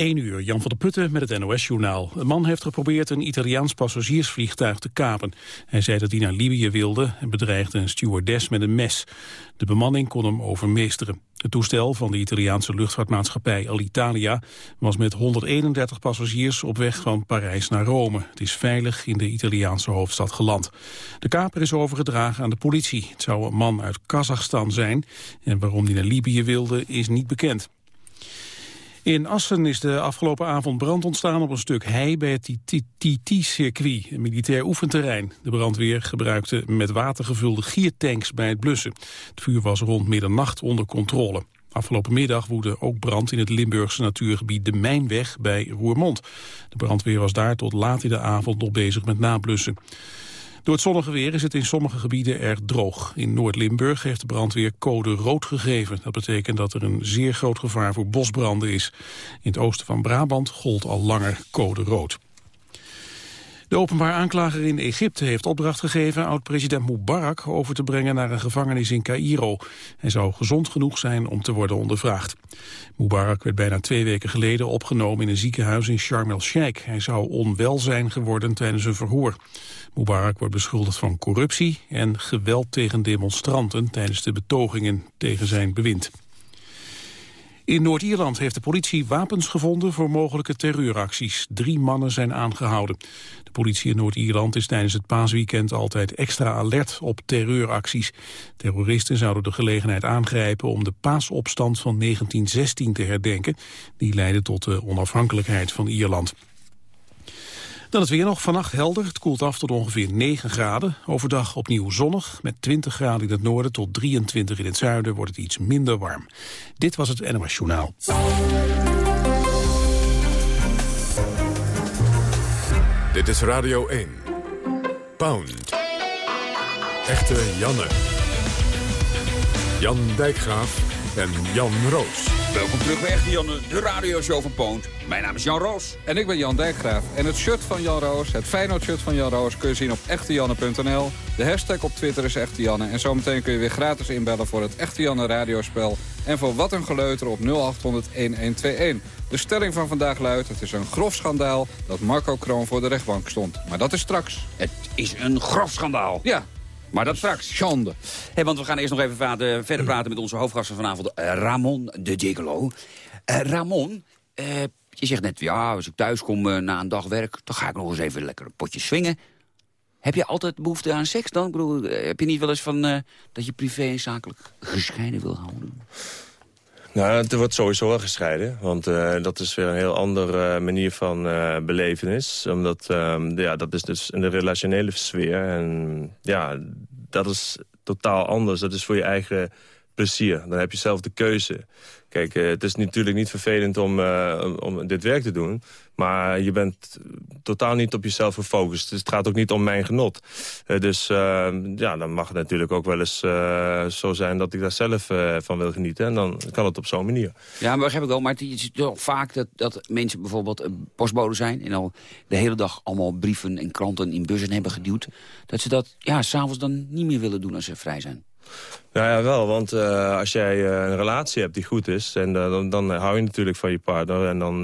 1 uur, Jan van der Putten met het NOS-journaal. Een man heeft geprobeerd een Italiaans passagiersvliegtuig te kapen. Hij zei dat hij naar Libië wilde en bedreigde een stewardess met een mes. De bemanning kon hem overmeesteren. Het toestel van de Italiaanse luchtvaartmaatschappij Alitalia... was met 131 passagiers op weg van Parijs naar Rome. Het is veilig in de Italiaanse hoofdstad geland. De kaper is overgedragen aan de politie. Het zou een man uit Kazachstan zijn. En waarom hij naar Libië wilde is niet bekend. In Assen is de afgelopen avond brand ontstaan op een stuk hei bij het TT-circuit, een militair oefenterrein. De brandweer gebruikte met water gevulde giertanks bij het blussen. Het vuur was rond middernacht onder controle. Afgelopen middag woedde ook brand in het Limburgse natuurgebied de Mijnweg bij Roermond. De brandweer was daar tot laat in de avond nog bezig met nablussen. Door het zonnige weer is het in sommige gebieden erg droog. In Noord-Limburg heeft de brandweer code rood gegeven. Dat betekent dat er een zeer groot gevaar voor bosbranden is. In het oosten van Brabant gold al langer code rood. De openbaar aanklager in Egypte heeft opdracht gegeven oud-president Mubarak over te brengen naar een gevangenis in Cairo. Hij zou gezond genoeg zijn om te worden ondervraagd. Mubarak werd bijna twee weken geleden opgenomen in een ziekenhuis in Sharm el-Sheikh. Hij zou onwel zijn geworden tijdens een verhoor. Mubarak wordt beschuldigd van corruptie en geweld tegen demonstranten tijdens de betogingen tegen zijn bewind. In Noord-Ierland heeft de politie wapens gevonden voor mogelijke terreuracties. Drie mannen zijn aangehouden. De politie in Noord-Ierland is tijdens het paasweekend altijd extra alert op terreuracties. Terroristen zouden de gelegenheid aangrijpen om de paasopstand van 1916 te herdenken. Die leidde tot de onafhankelijkheid van Ierland. Dan het weer nog. Vannacht helder. Het koelt af tot ongeveer 9 graden. Overdag opnieuw zonnig. Met 20 graden in het noorden tot 23 in het zuiden wordt het iets minder warm. Dit was het NOS Journaal. Dit is Radio 1. Pound. Echte Janne. Jan Dijkgraaf en Jan Roos. Welkom terug bij Echte Janne, de radioshow van Poont. Mijn naam is Jan Roos. En ik ben Jan Dijkgraaf. En het shirt van Jan Roos, het Feyenoord-shirt van Jan Roos... kun je zien op echtejanne.nl. De hashtag op Twitter is Echte Janne. En zometeen kun je weer gratis inbellen voor het Echte Janne radiospel. En voor Wat een Geleuter op 0800-1121. De stelling van vandaag luidt... het is een grof schandaal dat Marco Kroon voor de rechtbank stond. Maar dat is straks. Het is een grof schandaal. Ja, Maar dat straks. schande. Hey, want we gaan eerst nog even verder praten met onze hoofdgasten vanavond, eh, Ramon de Gigolo. Eh, Ramon, eh, je zegt net, ja, als ik thuis kom na een dag werk... dan ga ik nog eens even lekker een potje swingen. Heb je altijd behoefte aan seks dan? Ik bedoel, heb je niet wel eens van dat je privé en zakelijk gescheiden wil houden? Nou, het wordt sowieso wel gescheiden. Want eh, dat is weer een heel andere manier van eh, belevenis. Omdat, ehm, ja, dat is dus in de relationele sfeer. En ja, dat is totaal anders. Dat is voor je eigen plezier. Dan heb je zelf de keuze. Kijk, eh, het is natuurlijk niet vervelend om, eh, om- om dit werk te doen. Maar je bent totaal niet op jezelf gefocust. Dus het gaat ook niet om mijn genot. Eh, dus eh, ja, dan mag het natuurlijk ook wel eens zo zijn... dat ik daar zelf van wil genieten. En dan kan het op zo'n manier. Ja, maar begrijp ik wel. Maar het is toch vaak dat, dat mensen bijvoorbeeld postbode zijn... en al de hele dag allemaal brieven en kranten in bussen hebben geduwd... dat ze dat ja, s'avonds dan niet meer willen doen als ze vrij zijn. Nou ja, wel, want eh, als jij eh, een relatie hebt die goed is... En, eh, dan, dan hou je natuurlijk van je partner en dan...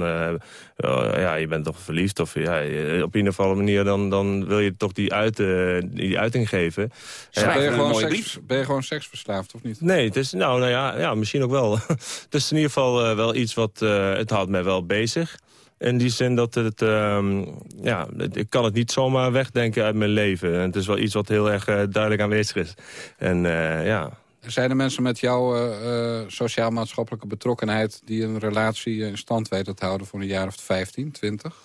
ja, je bent toch verliefd of ja, op een of andere manier... dan, dan wil je toch die, uit, die uiting geven. Ben je, gewoon seks, ben je gewoon seksverslaafd of niet? Nee, het is, nou, nou ja, ja, misschien ook wel. het is in ieder geval wel iets wat... het houdt mij wel bezig. In die zin dat het... ehm, ja, ik kan het niet zomaar wegdenken uit mijn leven. En het is wel iets wat heel erg eh, duidelijk aanwezig is. En eh, ja... Zijn er mensen met jouw eh, sociaal-maatschappelijke betrokkenheid... die een relatie in stand weten te houden voor een jaar of 15, 20?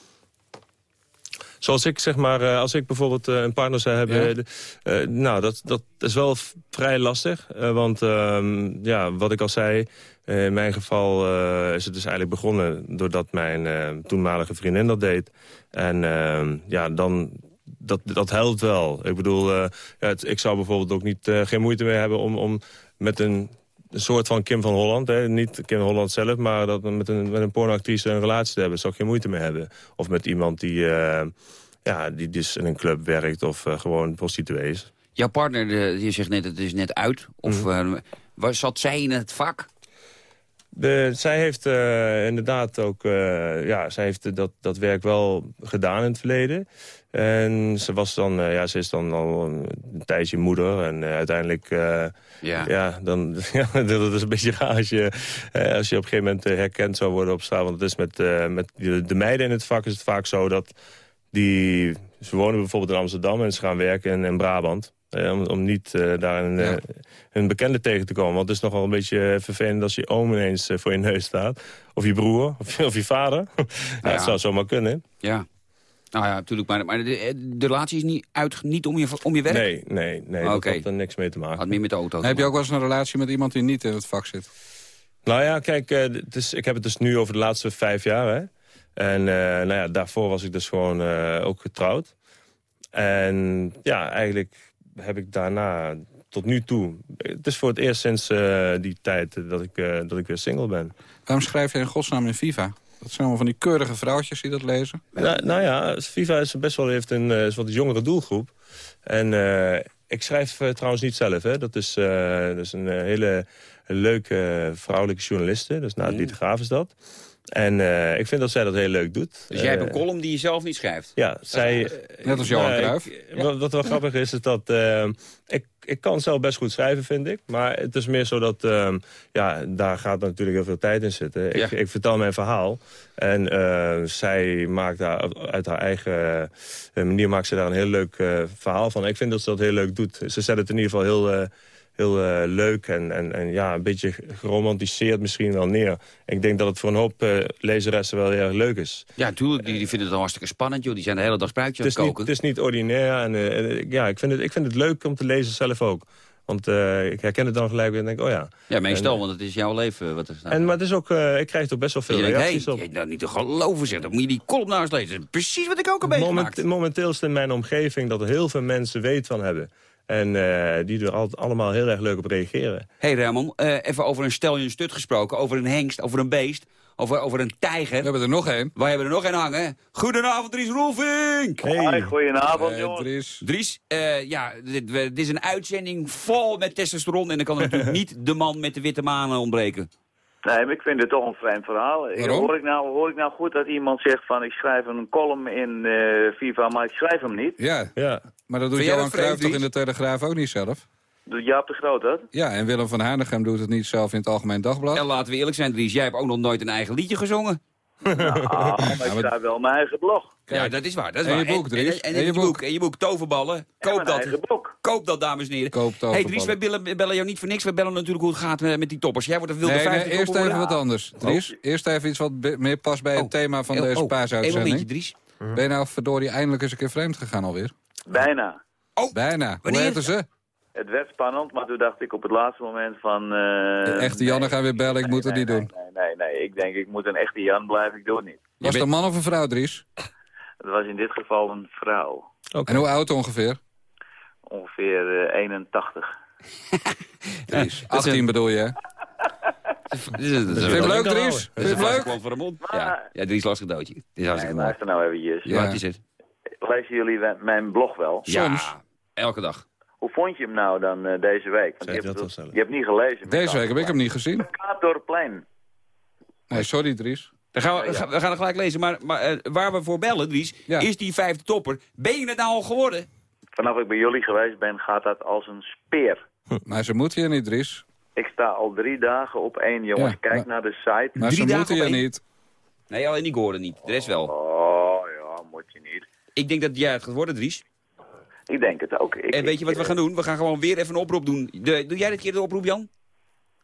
Zoals ik zeg maar, eh, als ik bijvoorbeeld eh, een partner zou hebben... Ja. eh, nou, dat, dat is wel vrij lastig. want ehm, ja, wat ik al zei, in mijn geval is het dus eigenlijk begonnen... doordat mijn toenmalige vriendin dat deed. En ehm, ja, dan... Dat, dat helpt wel. Ik bedoel, ja, het- ik zou bijvoorbeeld ook niet, geen moeite meer hebben... om, om met een, een soort van Kim van Holland, hè, niet Kim van Holland zelf... maar dat met een, met een pornoactrice een relatie te hebben, zou ik geen moeite meer hebben. Of met iemand die, eh, ja, die dus in een club werkt of eh, gewoon prostituee is. Jouw partner, de, je zegt net, het is net uit. Of eh, waar zat zij in het vak? De, zij heeft uh, inderdaad ook uh, ja, zij heeft dat, dat werk wel gedaan in het verleden. En ze, was dan, uh, ja, ze is dan al een tijdje moeder. En uiteindelijk, ja. ja. dan, ja, dat is een beetje raar als je, als je op een gegeven moment herkend zou worden op straat. Want het is met, met de, de meiden in het vak is het vaak zo dat die... Ze wonen bijvoorbeeld in Amsterdam en ze gaan werken in, in Brabant. Eh, om, om, niet uh, daar een, ja. een, bekende tegen te komen. Want het is nogal een beetje vervelend als je oom ineens voor je neus staat. Of je broer, of, of je vader. ja, ja. Het zou zomaar kunnen. Ja. Nou ja, natuurlijk. Maar, maar de, de, relatie is niet, uit, niet om, je, om je werk? Nee, nee, nee okay. dat heeft er niks mee te maken. Had meer met de auto Heb je ook wel eens een relatie met iemand die niet in het vak zit? Nou ja, kijk, het is, ik heb het dus nu over de laatste vijf jaar. Hè? En uh, nou ja, daarvoor was ik dus gewoon uh, ook getrouwd. En ja, eigenlijk heb ik daarna tot nu toe... Het is voor het eerst sinds uh, die tijd dat ik, dat ik weer single ben. Waarom schrijf je in godsnaam in Viva? Dat zijn allemaal van die keurige vrouwtjes die dat lezen. Nou, nou ja, Viva is best wel heeft een is wat jongere doelgroep. En ik schrijf trouwens niet zelf. Hè. Dat, is, dat is een hele leuke vrouwelijke journaliste. Dus Nathalie de Graaf is dat. En uh, ik vind dat zij dat heel leuk doet. Dus jij hebt een eh, column die je zelf niet schrijft? Ja, zij... Net als Johan Cruijff. Wat, wat wel grappig is, is dat... Uh, ik, ik kan zelf best goed schrijven, vind ik. Maar het is meer zo dat... Uh, ja, daar gaat natuurlijk heel veel tijd in zitten. Ik, ik vertel mijn verhaal. En zij maakt daar uit haar eigen manier... maakt ze daar een heel leuk verhaal van. Ik vind dat ze dat heel leuk doet. Ze zet het in ieder geval heel heel uh, leuk en, en, en ja, een beetje geromantiseerd misschien wel neer. Ik denk dat het voor een hoop uh, lezeressen wel heel erg leuk is. Ja, natuurlijk. Die, die vinden het dan hartstikke spannend, joh. Die zijn de hele dag spruitjes aan het koken. Niet, het is niet ordinair. En, uh, ja, ik vind, het, ik vind het leuk om te lezen zelf ook. Want uh, ik herken het dan gelijk weer en denk, oh ja. Ja, meestal, en, want het is jouw leven. Wat er staat. En, maar het is ook, uh, ik krijg toch best wel veel je reacties denkt, hey, op. Nou, niet te geloven zeg, dan moet je die column nou eens lezen. Precies wat ik ook een beetje Moment, Momenteel is het in mijn omgeving dat er heel veel mensen weet van hebben. En uh, die er altijd allemaal heel erg leuk op reageren. hey Ramon, uh, even over een stelje stut gesproken. Over een hengst, over een beest. Over, over een tijger. We hebben er nog één. Wij hebben er nog één hangen. Goedenavond, Dries Roelvink. Hey. goedenavond, hey, jongens. Dries. Dries, uh, ja, dit, dit, is een uitzending vol met testosteron. En dan kan natuurlijk niet de man met de witte manen ontbreken. Nee, maar ik vind het toch een vreemd verhaal. Hoor ik, nou, hoor ik nou goed dat iemand zegt van ik schrijf een column in uh, FIFA, maar ik schrijf hem niet? Ja, ja. maar dat doet Johan Cruijff toch in de Telegraaf ook niet zelf? Doet Jaap de Groot dat? Ja, en Willem van Hanegem doet het niet zelf in het Algemeen Dagblad. En laten we eerlijk zijn, Dries, jij hebt ook nog nooit een eigen liedje gezongen. Nou, maar ik schrijf wel mijn eigen blog. Ja, dat is waar. Dat is en waar. je boek, Dries. En, en, en, je boek. En je boek Toverballen. Koop dat. Boek. Koop dat, dames en heren. Koop hey Dries, we bellen, bellen, jou niet voor niks. We bellen natuurlijk hoe het gaat met, met die toppers. Jij wordt een wilde nee, nee, eerst even wat anders. Dries, oh. eerst even iets wat meer past bij het oh. thema van oh, deze oh. paasuitzending. Even een Dries. Ben je nou verdorie eindelijk eens een keer vreemd gegaan alweer? Bijna. Oh. Bijna. Hoe heten ze? Het werd spannend, maar toen dacht ik op het laatste moment van... Uh, de echte Janne nee, gaan weer bellen, ik nee, moet het nee, niet doen. Nee, nee, nee, ik denk ik moet een echte Jan blijven, ik doe het niet. Was het een man of een vrouw, Dries? Het was in dit geval een vrouw. Okay. En hoe oud ongeveer? Ongeveer uh, 81. Dries, 18 bedoel je, hè? Vind je het leuk, Dries? Vind je het leuk? Voor de mond. Ja, ja Dries lastig doodje. Dit is hartstikke nee, luister nou eventjes. Ja. Het? Lezen jullie mijn blog wel? Soms. Ja, elke dag. Hoe vond je hem nou dan uh, deze week? Want je, hebt, dat je hebt niet gelezen. Deze week heb ik hem niet gezien. Katorplein. Nee, sorry Dries. Dan gaan we, ja, ja. we gaan er gelijk lezen. Maar, maar uh, waar we voor bellen, Dries, ja. is die vijfde topper. Ben je het nou al geworden? Vanaf ik bij jullie geweest ben, gaat dat als een speer. Maar ze moeten hier niet, Dries. Ik sta al drie dagen op één, jongens. Kijk maar, naar de site. Maar drie ze moeten hier niet. Nee, alleen die Gordon niet. De rest wel. Oh, ja, moet je niet. Ik denk dat jij het gaat worden, Dries. Ik denk het ook. Ik, en weet je wat we gaan doen? We gaan gewoon weer even een oproep doen. De, doe jij dit keer de oproep, Jan?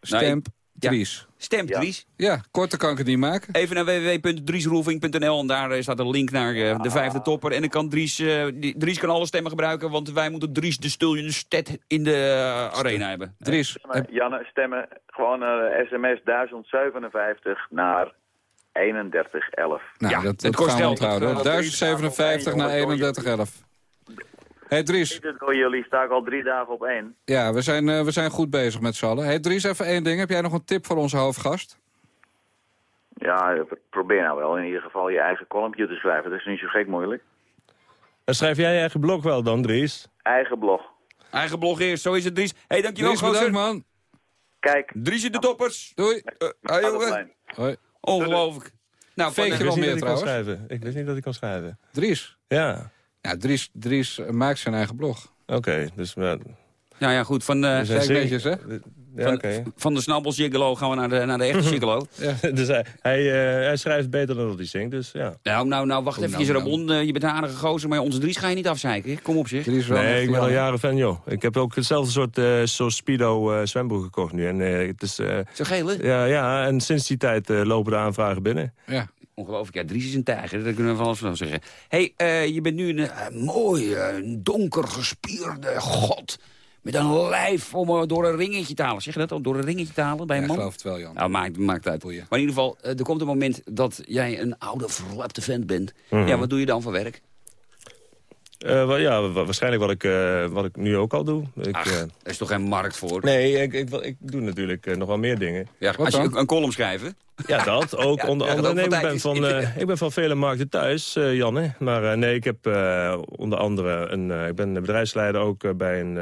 Stemp Dries. Ja. Stemp Dries. Ja. ja, korte kan ik het niet maken. Even naar www.driesroelving.nl en daar staat een link naar uh, de vijfde topper. En dan kan Dries, uh, Dries kan alle stemmen gebruiken, want wij moeten Dries de Stuljenstedt in de uh, arena hebben. Dries. Stemmen, Janne, stemmen gewoon naar sms 1057 naar 3111. Nou, ja, dat, dat kost onthouden. 1057 naar 3111. Hey Dries. Door jullie sta ik al drie dagen op één. Ja, we zijn, uh, we zijn goed bezig met z'n allen. Hey Dries, even één ding. Heb jij nog een tip voor onze hoofdgast? Ja, probeer nou wel in ieder geval je eigen kolompje te schrijven. Dat is niet zo gek moeilijk. En schrijf jij je eigen blog wel dan, Dries? Eigen blog. Eigen blog eerst, zo is het Dries. hey, dankjewel Dries, bedankt man. Kijk. Dries in de toppers. Doei. Uh, ah, jongen. Hoi. Ongelooflijk. Nou, Veeg je wel meer trouwens? Schrijven. Ik wist niet dat ik kon schrijven. Dries? Ja. Ja, Dries, Dries maakt zijn eigen blog. Oké, dus... Uh, nou ja, goed. Van, uh, netjes, hè? Ja, van, okay. van de snabbels gigolo gaan we naar de, naar de echte gigolo. ja. dus hij, hij, uh, hij, schrijft beter dan dat hij zingt, dus ja. Nou, nou, nou wacht even, nou, Ramon. Nou. je bent een aardige gozer, maar onze Dries ga je niet afzeiken. Kom op, zeg. Nee, ik ben al jaren fan, joh. Ik heb ook hetzelfde soort uh, zo Speedo uh, zwembroek gekocht nu. En, het is, Zo gele? Ja, ja, en sinds die tijd lopen de aanvragen binnen. Ja. Ongelooflijk, ja, Dries is een tijger, dat kunnen we van alles van zeggen. Hé, hey, uh, je bent nu een uh, mooie, donker gespierde god... met een lijf om uh, door een ringetje te halen. Zeg je dat al, door een ringetje te halen bij een ja, man? geloof het wel, Jan. Nou, maakt, maakt uit. Maar in ieder geval, er komt een moment dat jij een oude, verlapte vent bent. Mhm. Ja, wat doe je dan voor werk? Uh, ja, waarschijnlijk wat ik, uh, wat ik nu ook al doe. Ik, Ach, er is toch geen markt voor? Nee, ik, ik, ik doe natuurlijk uh, nog wel meer dingen. Ja, als je een column schrijven? Ja, dat ook. Ja, onder ja, andere. Nee, ik, ben van, uh, ik ben van vele markten thuis, uh, Janne. Maar uh, nee, ik heb onder andere een, ik ben bedrijfsleider ook bij een,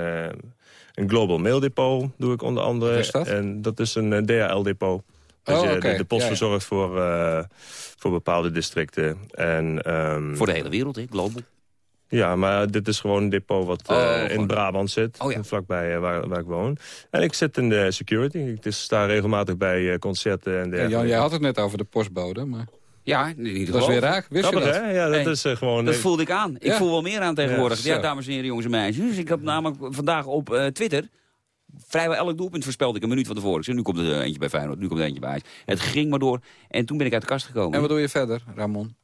een Global Mail Depot. Doe ik onder andere. Wat is dat? En dat is een DHL depot. Dat Oh, okay. de, de, post ja, ja. verzorgt voor, voor bepaalde districten. En, um, voor de hele wereld, hè? Global. Ja, maar dit is gewoon een depot wat oh, uh, in gewoon... Brabant zit. Oh, ja. Vlakbij uh, waar, waar ik woon. En ik zit in de security. Ik dus sta regelmatig bij uh, concerten en dergelijke. Ja, Jan, jij had het net over de postbode, maar... Ja, Dat is weer raak. Wist Grappig, je dat? hè? Ja, dat Nee. is uh, gewoon... Dat voelde ik aan. Ik Ja. voel wel meer aan tegenwoordig. Ja, dames en heren, jongens en meisjes. Dus ik had namelijk vandaag op uh, Twitter... Vrijwel elk doelpunt voorspelde ik een minuut van tevoren. Ik zei, nu komt er eentje bij Feyenoord, nu komt er eentje bij Ajax. Het ging maar door. En toen ben ik uit de kast gekomen. En wat doe je verder, Ramon?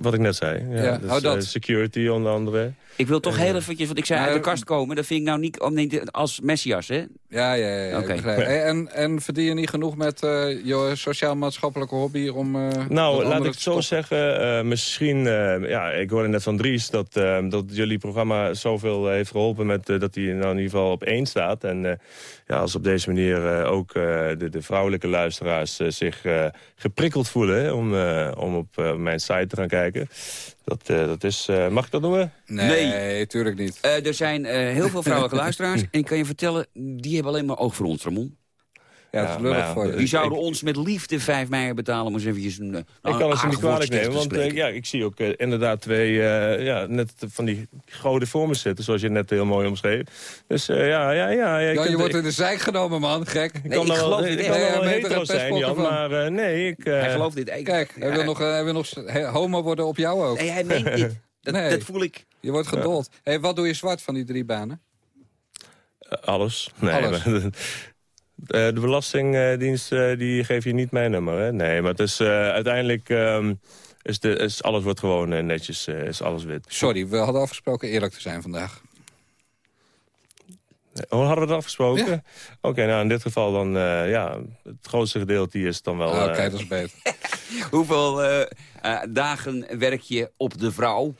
Wat ik net zei. Ja, Ja, dus, hou dat. uh, security onder andere. Ik wil toch heel eventjes, want ik zei uit de kast komen. Dat vind ik nou niet om, nee, als Messias, hè? Ja, ja, ja. Hey, En, en verdien je niet genoeg met eh, je sociaal-maatschappelijke hobby om... eh, Nou, laat ik het zo zeggen. eh, misschien, eh, ja, ik hoorde net van Dries dat, eh, dat jullie programma zoveel eh, heeft geholpen met eh, dat hij nou in ieder geval op één staat. En eh, ja, als op deze manier eh, ook eh, de, de vrouwelijke luisteraars eh, zich eh, geprikkeld voelen hè, om, eh, om op mijn site te gaan kijken. Dat, eh, dat is, eh, mag ik dat noemen? Nee, tuurlijk niet. Eh, er zijn eh, heel veel vrouwelijke luisteraars. En ik kan je vertellen, die hebben alleen maar oog voor ons, Ramon. Ja, het Ja, is lullig maar ja, voor je. die zouden ons met liefde vijf mei betalen om eens eventjes een, eh, Ik kan het ze aardig niet kwalijk nemen, want eh, ja, ik zie ook eh, inderdaad twee, eh, ja, net van die goden voor me zitten, zoals je net heel mooi omschreef. Dus eh, ja, ja, ja. ja, Ja, je kunt- wordt in de zijk genomen, man. Gek. Ik Nee, kan ik geloof wel, dit ik echt. een zijn, Jan, van. maar eh, nee, ik... eh, Hij gelooft dit. Ik- Kijk, hij wil nog, hij wil nog homo worden op jou ook. Nee, hij meent dit. Dat, Nee. dat voel ik. Je wordt gedold. Hey, wat doe je zwart van die drie banen? alles. Nee, Alles. Eh, de Belastingdienst eh, die geeft je niet mijn nummer, hè? Nee, maar het is eh, uiteindelijk... ehm, is de, is, alles wordt gewoon netjes, eh, is alles wit. Sorry, we hadden afgesproken eerlijk te zijn vandaag. Oh, hadden we dat afgesproken? Ja. Oké, nou in dit geval dan, eh, ja, het grootste gedeelte is dan wel... Ah, Oké, dat is beter. Hoeveel dagen werk je op de vrouw?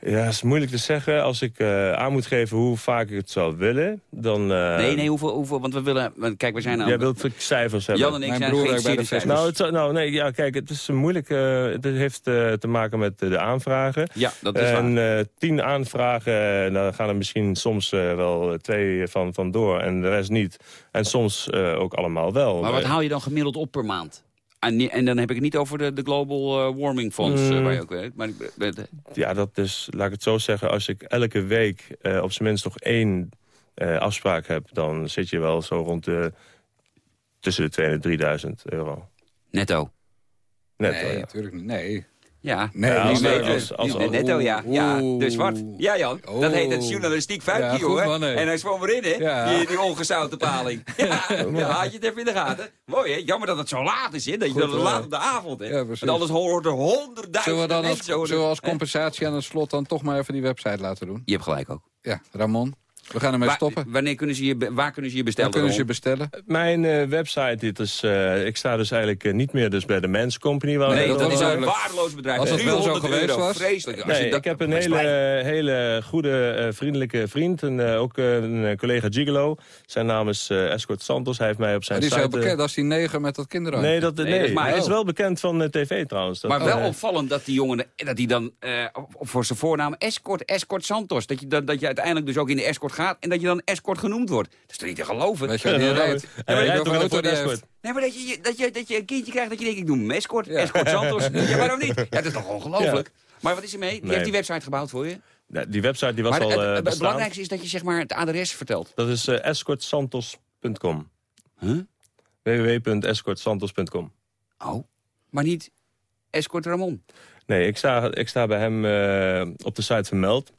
Ja, is moeilijk te zeggen. Als ik eh, aan moet geven hoe vaak ik het zou willen, dan... eh, nee, nee, hoeveel, hoeveel? Want we willen... want Kijk, we zijn aan... Jij wilt cijfers hebben. Jan en ik Mijn zijn broer geen bij de cijfers. Nou, het, zou- nou, nee, ja, kijk, het is moeilijk. eh, het heeft eh, te maken met de aanvragen. Ja, dat is waar. En eh, tien aanvragen, eh, daar gaan er misschien soms eh, wel twee van, van door en de rest niet. En soms eh, ook allemaal wel. Maar wat haal je dan gemiddeld op per maand? En, ni- en dan heb ik het niet over de, de Global eh, Warming Fonds, eh, Mm. waar je ook weet. Maar ik, Ja, dat is, laat ik het zo zeggen, als ik elke week eh, op zijn minst nog één eh, afspraak heb... dan zit je wel zo rond de, tussen de 2.000 en 3000 euro. netto. Net, nee, ja. natuurlijk niet. Nee. Ja, Nee, Ja, als- als- netto, ja. ja. Oeh. Dus wat? Ja, Jan. Dat heet het journalistiek Ja, vuikje, goed, hoor. man. En hij zwom erin, hè? Ja. Die, die ongezouten paling. Ja, ja, had je het even in de gaten. Mooi, hè? Jammer dat het zo laat is, hè? Dat je dat hoor. laat op de avond, hè? Ja. Want anders hoort er honderdduizenden Zullen we dan als, mensen. zullen we als compensatie aan het slot dan toch maar even die website laten doen? Je hebt gelijk ook. Ja, Ramon. We gaan ermee Waar, stoppen. wanneer kunnen ze je, waar kunnen ze je Dan bestellen? kunnen ze je bestellen. Mijn eh, website, dit is, eh, ik sta dus eigenlijk eh, niet meer dus bij de Mens Company. Waar Nee, dat dat is een waardeloos bedrijf. Als dat wel zo 300 geweest euro. was. Vreselijk. Als je Nee, dat- ik heb een hele, hele goede, eh, vriendelijke vriend. En, eh, ook eh, een eh, collega Gigolo. Zijn naam is eh, Escort Santos. Hij heeft mij op zijn die is heel site... eh, bekend als die neger met dat kinderhoofd. Nee, dat, nee, dat is maar- hij is wel bekend van eh, tv trouwens. Dat, Maar wel eh, opvallend dat die jongen, dat die dan eh, voor zijn voornaam Escort, Escort Santos. Dat je, dat, dat je uiteindelijk dus ook in de escort gaat... en dat je dan escort genoemd wordt. Dat is toch niet te geloven? Weet je wat rijdt? Auto die escort? Nee, maar dat je, dat, je, dat je een kindje krijgt dat je denkt, ik doe escort. Escort Santos. ja, waarom niet? Ja, dat is toch ongelooflijk? Maar wat is er mee? Die Nee. heeft die website gebouwd voor je. Ja, die website die was Maar al het, eh, het, belangrijkste is dat je zeg maar, het adres vertelt. Dat is eh, escortsantos.com. Huh? www.escortsantos.com. Oh, maar niet escort Ramon. Nee, ik sta, ik sta bij hem eh, op de site vermeld.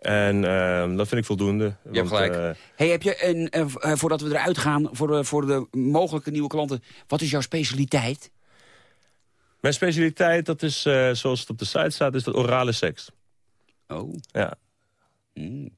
En eh, dat vind ik voldoende. Je hebt want, gelijk. eh, hey, heb je een, eh, eh, voordat we eruit gaan, voor de, voor de mogelijke nieuwe klanten... wat is jouw specialiteit? mijn specialiteit, dat is, eh, zoals het op de site staat, is dat orale seks. Oh. Ja. Mm.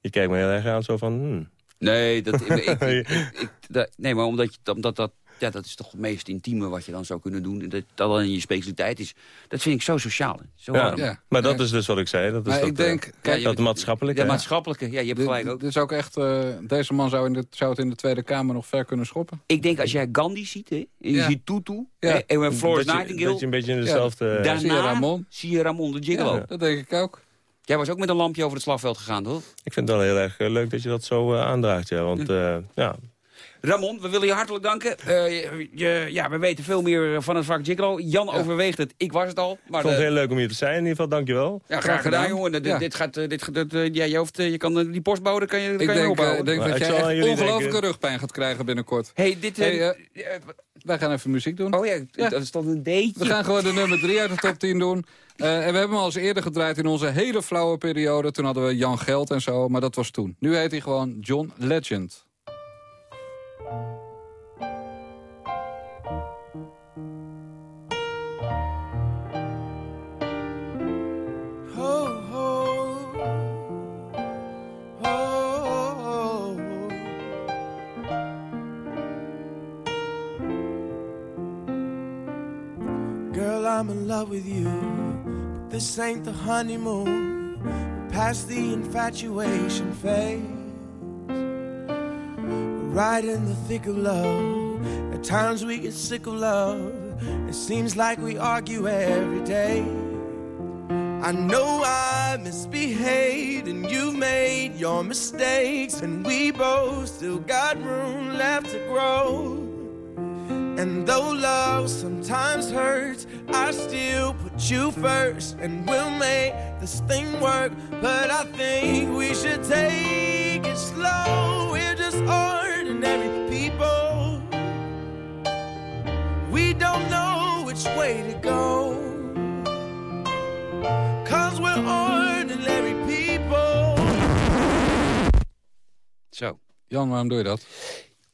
Je kijkt me heel erg aan zo van... hmm. Nee, dat, ik, ik, ik- ik- dat- nee, maar omdat, je, omdat dat, ja, dat is toch het meest intieme wat je dan zou kunnen doen. Dat dat dan je specialiteit is. Dat vind ik zo sociaal. Zo Ja, maar dat is dus wat ik zei. Dat is Maar dat, ik denk, eh, kijk, je dat maatschappelijke. Ja, maatschappelijke. Ja, je hebt gelijk ook. dit is ook echt, eh, deze man zou, in de, zou het in de Tweede Kamer nog ver kunnen schoppen. Ik denk als jij Gandhi ziet, hè, en je Ja. ziet Tutu, Ja. hè, en Florence dat, je, Nightingale... dat je een beetje in dezelfde... daarna Zie je Ramon? zie je Ramon de Gigolo. Ja, dat denk ik ook. Jij was ook met een lampje over het slagveld gegaan, toch? Ik vind het wel heel erg eh, leuk dat je dat zo aandraagt. Ja, want eh, ja, Ramon, we willen je hartelijk danken. Eh, je, je- ja, we weten veel meer van het vak Gigolo. Jan overweegt het, ik was het al. Maar ik vond het heel leuk om hier te zijn in ieder geval. Dankjewel. ja, graag gedaan, gedaan. jongen. Dit, Ja. dit gaat, eh, dit, gaat- dit, eh, ja, je, hoeft, eh, je kan die postbode kan je, Ik kan je denk, opbouwen. eh, denk Maar dat ik jij ongelooflijke denken. rugpijn gaat krijgen binnenkort. hey, dit... Hey, Wij gaan even muziek doen. oh ja, Ja. dat stond een deetje. We gaan gewoon de nummer 3 uit de top 10 doen. Eh, en we hebben hem al eens eerder gedraaid in onze hele flauwe periode. Toen hadden we Jan Geld en zo, maar dat was toen. Nu heet hij gewoon John Legend. I'm in love with you, but this ain't the honeymoon. Past the infatuation phase. Right in the thick of love. At times we get sick of love. It seems like we argue every day. I know I misbehaved and you've made your mistakes, and we both still got room left to grow. And though love sometimes hurts, I still put you first, and we'll make this thing work. But I think we should take it slow. Jan, waarom doe je dat?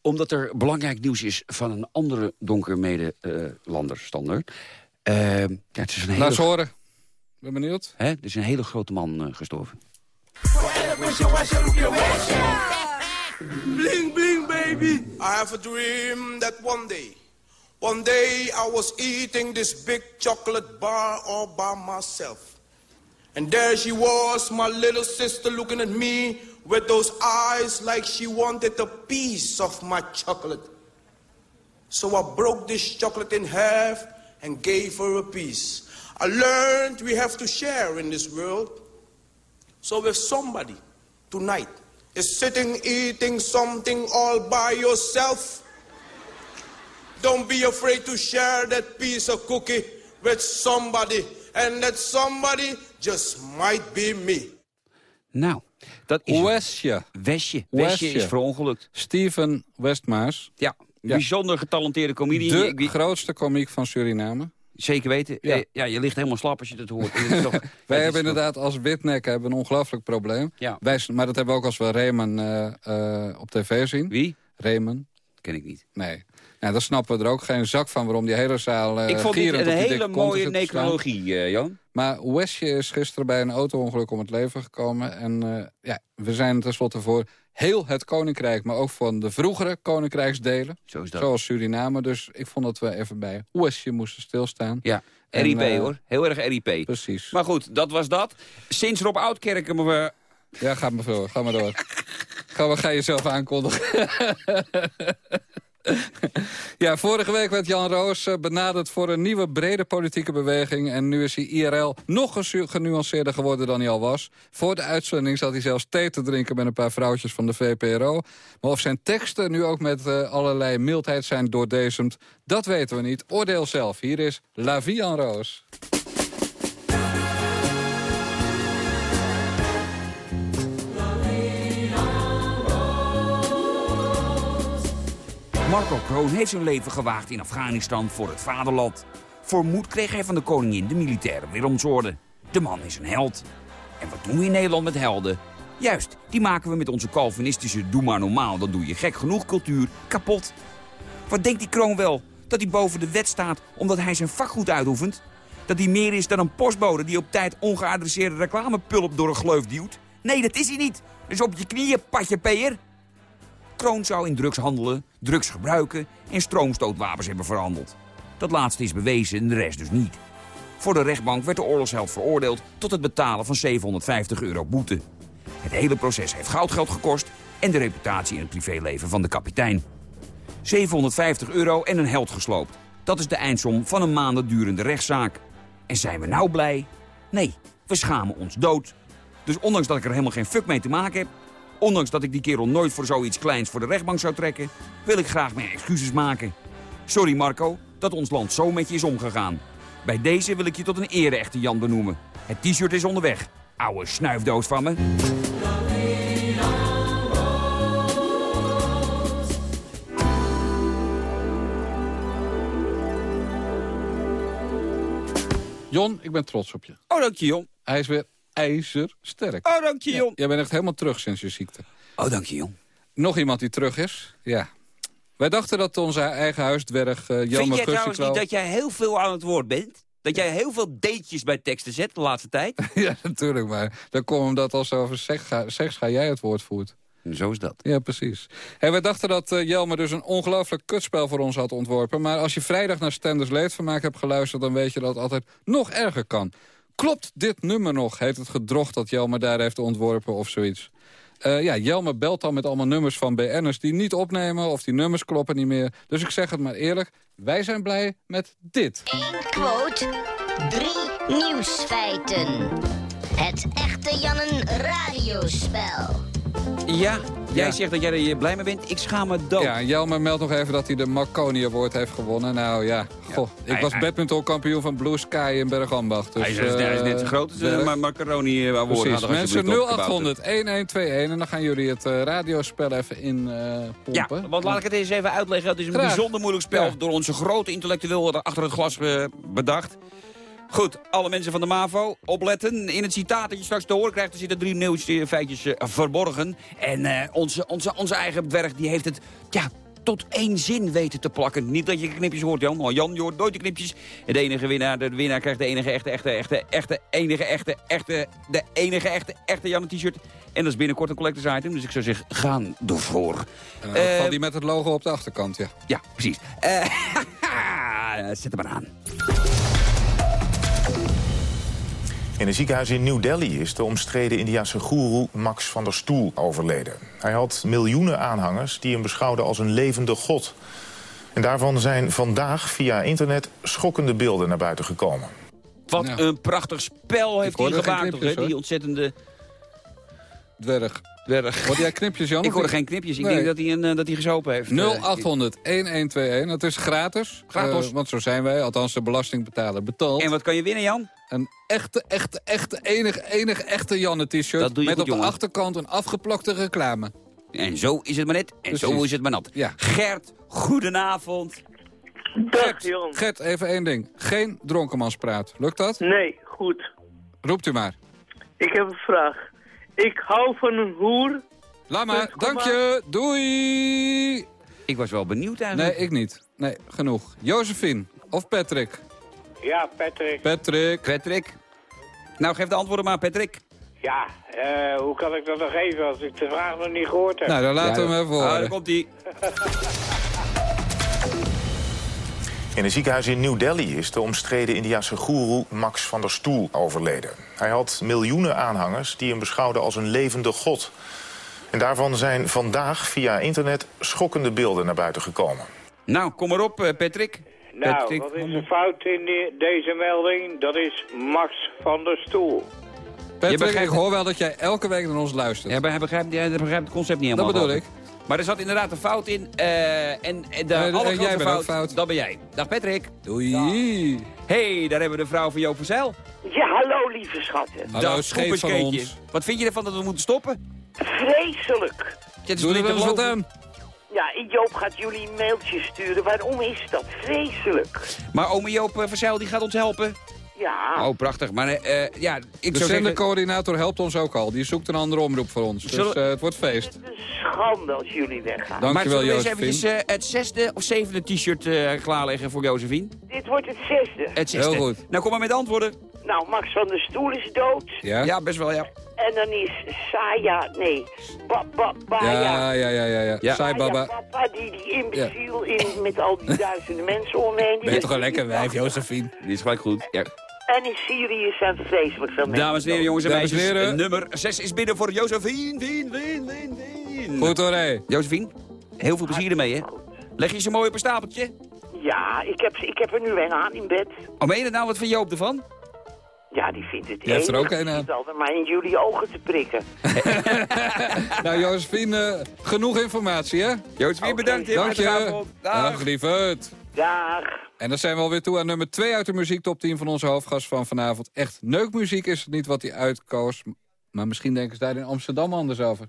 Omdat er belangrijk nieuws is van een andere donker medelander, standaard. Eh, ja, het is een Laat hele, eens horen. Ben benieuwd. hè, er is een hele grote man eh, gestorven. Bling, bling, baby. I have a dream that one day, one day I was eating this big chocolate bar all by myself. And there she was, my little sister, looking at me with those eyes like she wanted a piece of my chocolate. So I broke this chocolate in half and gave her a piece. I learned we have to share in this world. So if somebody tonight is sitting eating something all by yourself, don't be afraid to share that piece of cookie with somebody. And that somebody just might be me. Nou, dat is... Westje. Westje. Westje is verongelukt. Steven Westmaas. Ja, Ja. bijzonder getalenteerde comedian. De Ik- ik- grootste komiek van Suriname. Zeker weten. Ja. Ja. je ligt helemaal slap als je dat hoort. Is toch- Wij hebben inderdaad als witnekken hebben een ongelooflijk probleem. Ja. Wij, maar dat hebben we ook als we Raymond eh, eh, op tv zien. Wie? Raymond. Ken ik niet. Nee. Nou, dan snappen we er ook geen zak van waarom die hele zaal uh, ik vond dit een hele mooie necrologie, uh, Jan. Maar Westje is gisteren bij een auto-ongeluk om het leven gekomen. En uh, ja, we zijn tenslotte voor heel het koninkrijk... maar ook van de vroegere koninkrijksdelen. Zo dat. Zoals Suriname. Dus ik vond dat we even bij Westje moesten stilstaan. Ja, RIP hoor. Heel erg RIP. Precies. Maar goed, dat was dat. Sinds Rob Oudkerk we... Ja, ga maar door. Ga maar door. ga, maar, ga jezelf aankondigen. ja, vorige week werd Jan Roos eh, benaderd voor een nieuwe brede politieke beweging. En nu is hij IRL nog genuanceerder geworden dan hij al was. Voor de uitzending zat hij zelfs thee te drinken met een paar vrouwtjes van de VPRO. Maar of zijn teksten nu ook met uh, allerlei mildheid zijn doordezemd, dat weten we niet. Oordeel zelf. Hier is La Vie en Roos. Marco Kroon heeft zijn leven gewaagd in Afghanistan voor het vaderland. Voor moed kreeg hij van de koningin de militaire wereldorde. De man is een held. En wat doen we in Nederland met helden? Juist, die maken we met onze Calvinistische doe maar normaal, dan doe je gek genoeg cultuur kapot. Wat denkt die Kroon wel? Dat hij boven de wet staat omdat hij zijn vak goed uitoefent? Dat hij meer is dan een postbode die op tijd ongeadresseerde reclamepulp door een gleuf duwt? Nee, dat is hij niet. Dus op je knieën, patje peer. Kroon zou in drugs handelen, drugs gebruiken en stroomstootwapens hebben verhandeld. Dat laatste is bewezen en de rest dus niet. Voor de rechtbank werd de oorlogsheld veroordeeld tot het betalen van 750 euro boete. Het hele proces heeft goudgeld gekost en de reputatie in het privéleven van de kapitein. 750 euro en een held gesloopt. Dat is de eindsom van een maanden durende rechtszaak. En zijn we nou blij? Nee, we schamen ons dood. Dus ondanks dat ik er helemaal geen fuck mee te maken heb... Ondanks dat ik die kerel nooit voor zoiets kleins voor de rechtbank zou trekken... wil ik graag mijn excuses maken. Sorry Marco, dat ons land zo met je is omgegaan. Bij deze wil ik je tot een ere-echte Jan benoemen. Het t-shirt is onderweg. Oude snuifdoos van me. Jon, ik ben trots op je. Oh, dank je, Jon. Hij is weer ijzersterk. Oh, dank je, Jon. jij bent echt helemaal terug sinds je ziekte. Oh, dank je, Jon. Nog iemand die terug is? Ja. Wij dachten dat onze eigen huisdwerg uh, Jan Vind jij trouwens niet dat jij heel veel aan het woord bent? Dat jij heel veel deetjes bij teksten zet de laatste tijd? ja, natuurlijk, maar dan komt omdat als over seks ga, seks ga jij het woord voert. Zo is dat. Ja, precies. Hey, we dachten dat uh, Jelmer dus een ongelooflijk kutspel voor ons had ontworpen. Maar als je vrijdag naar Stenders Leedvermaak hebt geluisterd... dan weet je dat het altijd nog erger kan. Klopt dit nummer nog, heet het gedrocht dat Jelmer daar heeft ontworpen of zoiets. Uh, ja, Jelmer belt dan met allemaal nummers van BN'ers die niet opnemen... of die nummers kloppen niet meer. Dus ik zeg het maar eerlijk, wij zijn blij met dit. Eén quote, drie nieuwsfeiten. Het echte Jannen radiospel. Ja, Jij zegt dat jij er blij mee bent. Ik schaam me dood. Ja, Jelmer meldt nog even dat hij de Marconi Award heeft gewonnen. Nou ja, goh, ik was badmintonkampioen van Blue Sky in Bergambach. Dus, hij, is, hij is net zo groot als de Marconi Award. Precies, mensen 0800 1121 en dan gaan jullie het uh, radiospel even in uh, pompen. Ja, want laat ik het eens even uitleggen. Het is een bijzonder moeilijk spel door onze grote intellectueel achter het glas uh, bedacht. Goed, alle mensen van de MAVO, opletten. In het citaat dat je straks te horen krijgt, er zitten drie nieuwsfeitjes uh, verborgen. En uh, onze, onze, onze eigen dwerg die heeft het ja, tot één zin weten te plakken. Niet dat je knipjes hoort, Jan. Oh, Jan, je hoort nooit de knipjes. de enige winnaar, de winnaar krijgt de enige echte, echte, echte, echte, enige echte, echte, de enige echte, echte Jan t-shirt. En dat is binnenkort een collectors item, dus ik zou zeggen, gaan ervoor. En uh, valt die met het logo op de achterkant, ja. Ja, precies. zet hem maar aan. In een ziekenhuis in New Delhi is de omstreden Indiase goeroe Max van der Stoel overleden. Hij had miljoenen aanhangers die hem beschouwden als een levende god. En daarvan zijn vandaag via internet schokkende beelden naar buiten gekomen. Wat een prachtig spel heeft hij gemaakt, die ontzettende... Dwerg. Dwerg. Hoorde jij knipjes, Jan? Ik hoorde geen knipjes. Ik denk dat hij, een, dat hij gezopen heeft. 0800 1121. Dat is gratis. Gratis. Uh, want zo zijn wij, althans de belastingbetaler betaalt. En wat kan je winnen, Jan? Een echte, echte, echte, enige, enige echte Janne t-shirt. Met op de achterkant een afgeplakte reclame. En zo is het maar net. En Precies. zo is het maar nat. Ja. Gert, goedenavond. Dag, Jan. Gert, even één ding. Geen dronkenmanspraat. Lukt dat? Nee, goed. Roept u maar. Ik heb een vraag. Ik hou van een hoer. Laat maar, dank je. Doei. Ik was wel benieuwd eigenlijk. Nee, ik niet. Nee, genoeg. Josephine of Patrick? Ja, Patrick. Patrick. Patrick. Nou, geef de antwoorden maar, Patrick. Ja, uh, hoe kan ik dat nog geven als ik de vraag nog niet gehoord heb? Nou, dan laten we hem even horen. Ah, daar komt hij. In een ziekenhuis in New Delhi is de omstreden Indiase goeroe Max van der Stoel overleden. Hij had miljoenen aanhangers die hem beschouwden als een levende god. En daarvan zijn vandaag via internet schokkende beelden naar buiten gekomen. Nou, kom maar op, eh, Patrick. Nou, Patrick, wat is er fout in die- deze melding? Dat is Max van der Stoel. Patrick, begrijpt- ik hoor wel dat jij elke week naar ons luistert. Ja, maar hij begrijpt, hij begrijpt het concept niet helemaal. Dat bedoel geloof Maar er zat inderdaad een fout in. eh, en en de Nee, allergrootste fout, fout. dat ben jij. Dag Patrick. Doei. hey, daar hebben we de vrouw van Joop van Zijl. Ja, hallo lieve schatten. Hallo, Dag, scheet van ons. Wat vind je ervan dat we moeten stoppen? Vreselijk. Ja, Doe er eens wat aan. Ja, Joop gaat jullie een mailtje sturen. Waarom is dat vreselijk? Maar ome Joop uh, Verzijl die gaat ons helpen. Ja, Oh, prachtig. Maar eh, eh, ja, ik De zendercoördinator helpt ons ook al. Die zoekt een andere omroep voor ons. Dus eh, het wordt feest. het is een schande als jullie weggaan. Maar Dankjewel, zullen we eens Josephine. eventjes eh, het zesde of zevende t-shirt eh, klaarleggen voor Josephine? Dit wordt het zesde. Het zesde. Heel goed. Nou, kom maar met antwoorden. Nou, Max van der Stoel is dood. Ja? Ja, best wel, ja. En dan is Saya, nee, ba, ba. Ja, ja, ja, ja. ja. Ja. Baya Baba. Papa, die, die imbeciel in, met al die duizenden mensen omheen. Die Ben je toch een lekker wijf, Josephine? Die is gelijk goed. Ja. En in Syrië zijn vreselijk veel mensen. Dames en heren, jongens en Dames en meisjes. heren. Nummer 6 is binnen voor Josephine. Vien, vien, vien, vien. Goed hoor, hé. Josephine, heel veel plezier ermee, hè? Leg je ze mooi op een stapeltje. Ja, ik heb, ik heb er nu een aan in bed. Oh, meen je dat nou? Wat vind Joop ervan? Ja, die vindt het Die heeft er ook een aan. altijd maar in jullie ogen te prikken. Nou, Josephine, eh, genoeg informatie, hè? Josephine, Oké. bedankt. Dank je. Dag. Dag, lieverd. Dag. En dan zijn we alweer toe aan nummer 2 uit de muziektop 10 van onze hoofdgast van vanavond. Echt neukmuziek is het niet wat hij uitkoos. Maar misschien denken ze daar in Amsterdam anders over.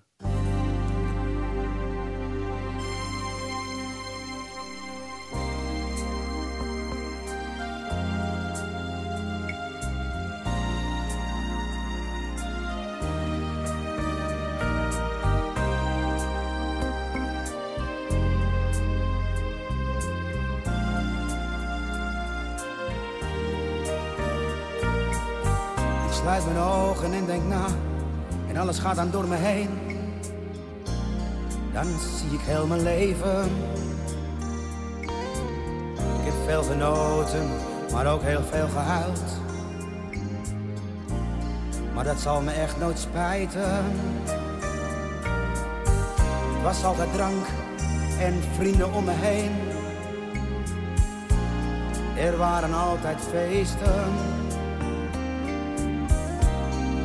Dan door me heen. Dan zie ik heel mijn leven. Ik heb veel genoten, maar ook heel veel gehuild. Maar dat zal me echt nooit spijten. Het was altijd drank en vrienden om me heen. Er waren altijd feesten.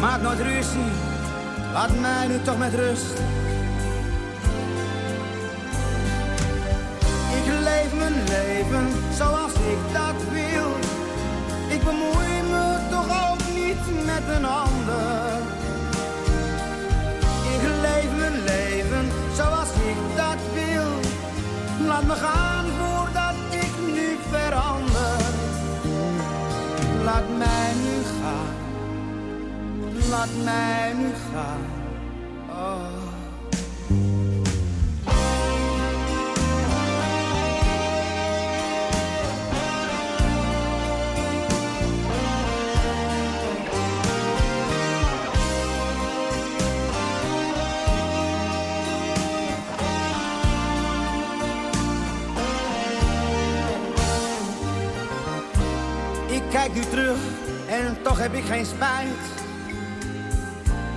Maak nooit ruzie, laat mij nu toch met rust. Ik leef mijn leven zoals ik dat wil. Ik bemoei me toch ook niet met een ander. Laat mij nu gaan. Kijk nu terug en toch heb ik geen spijt.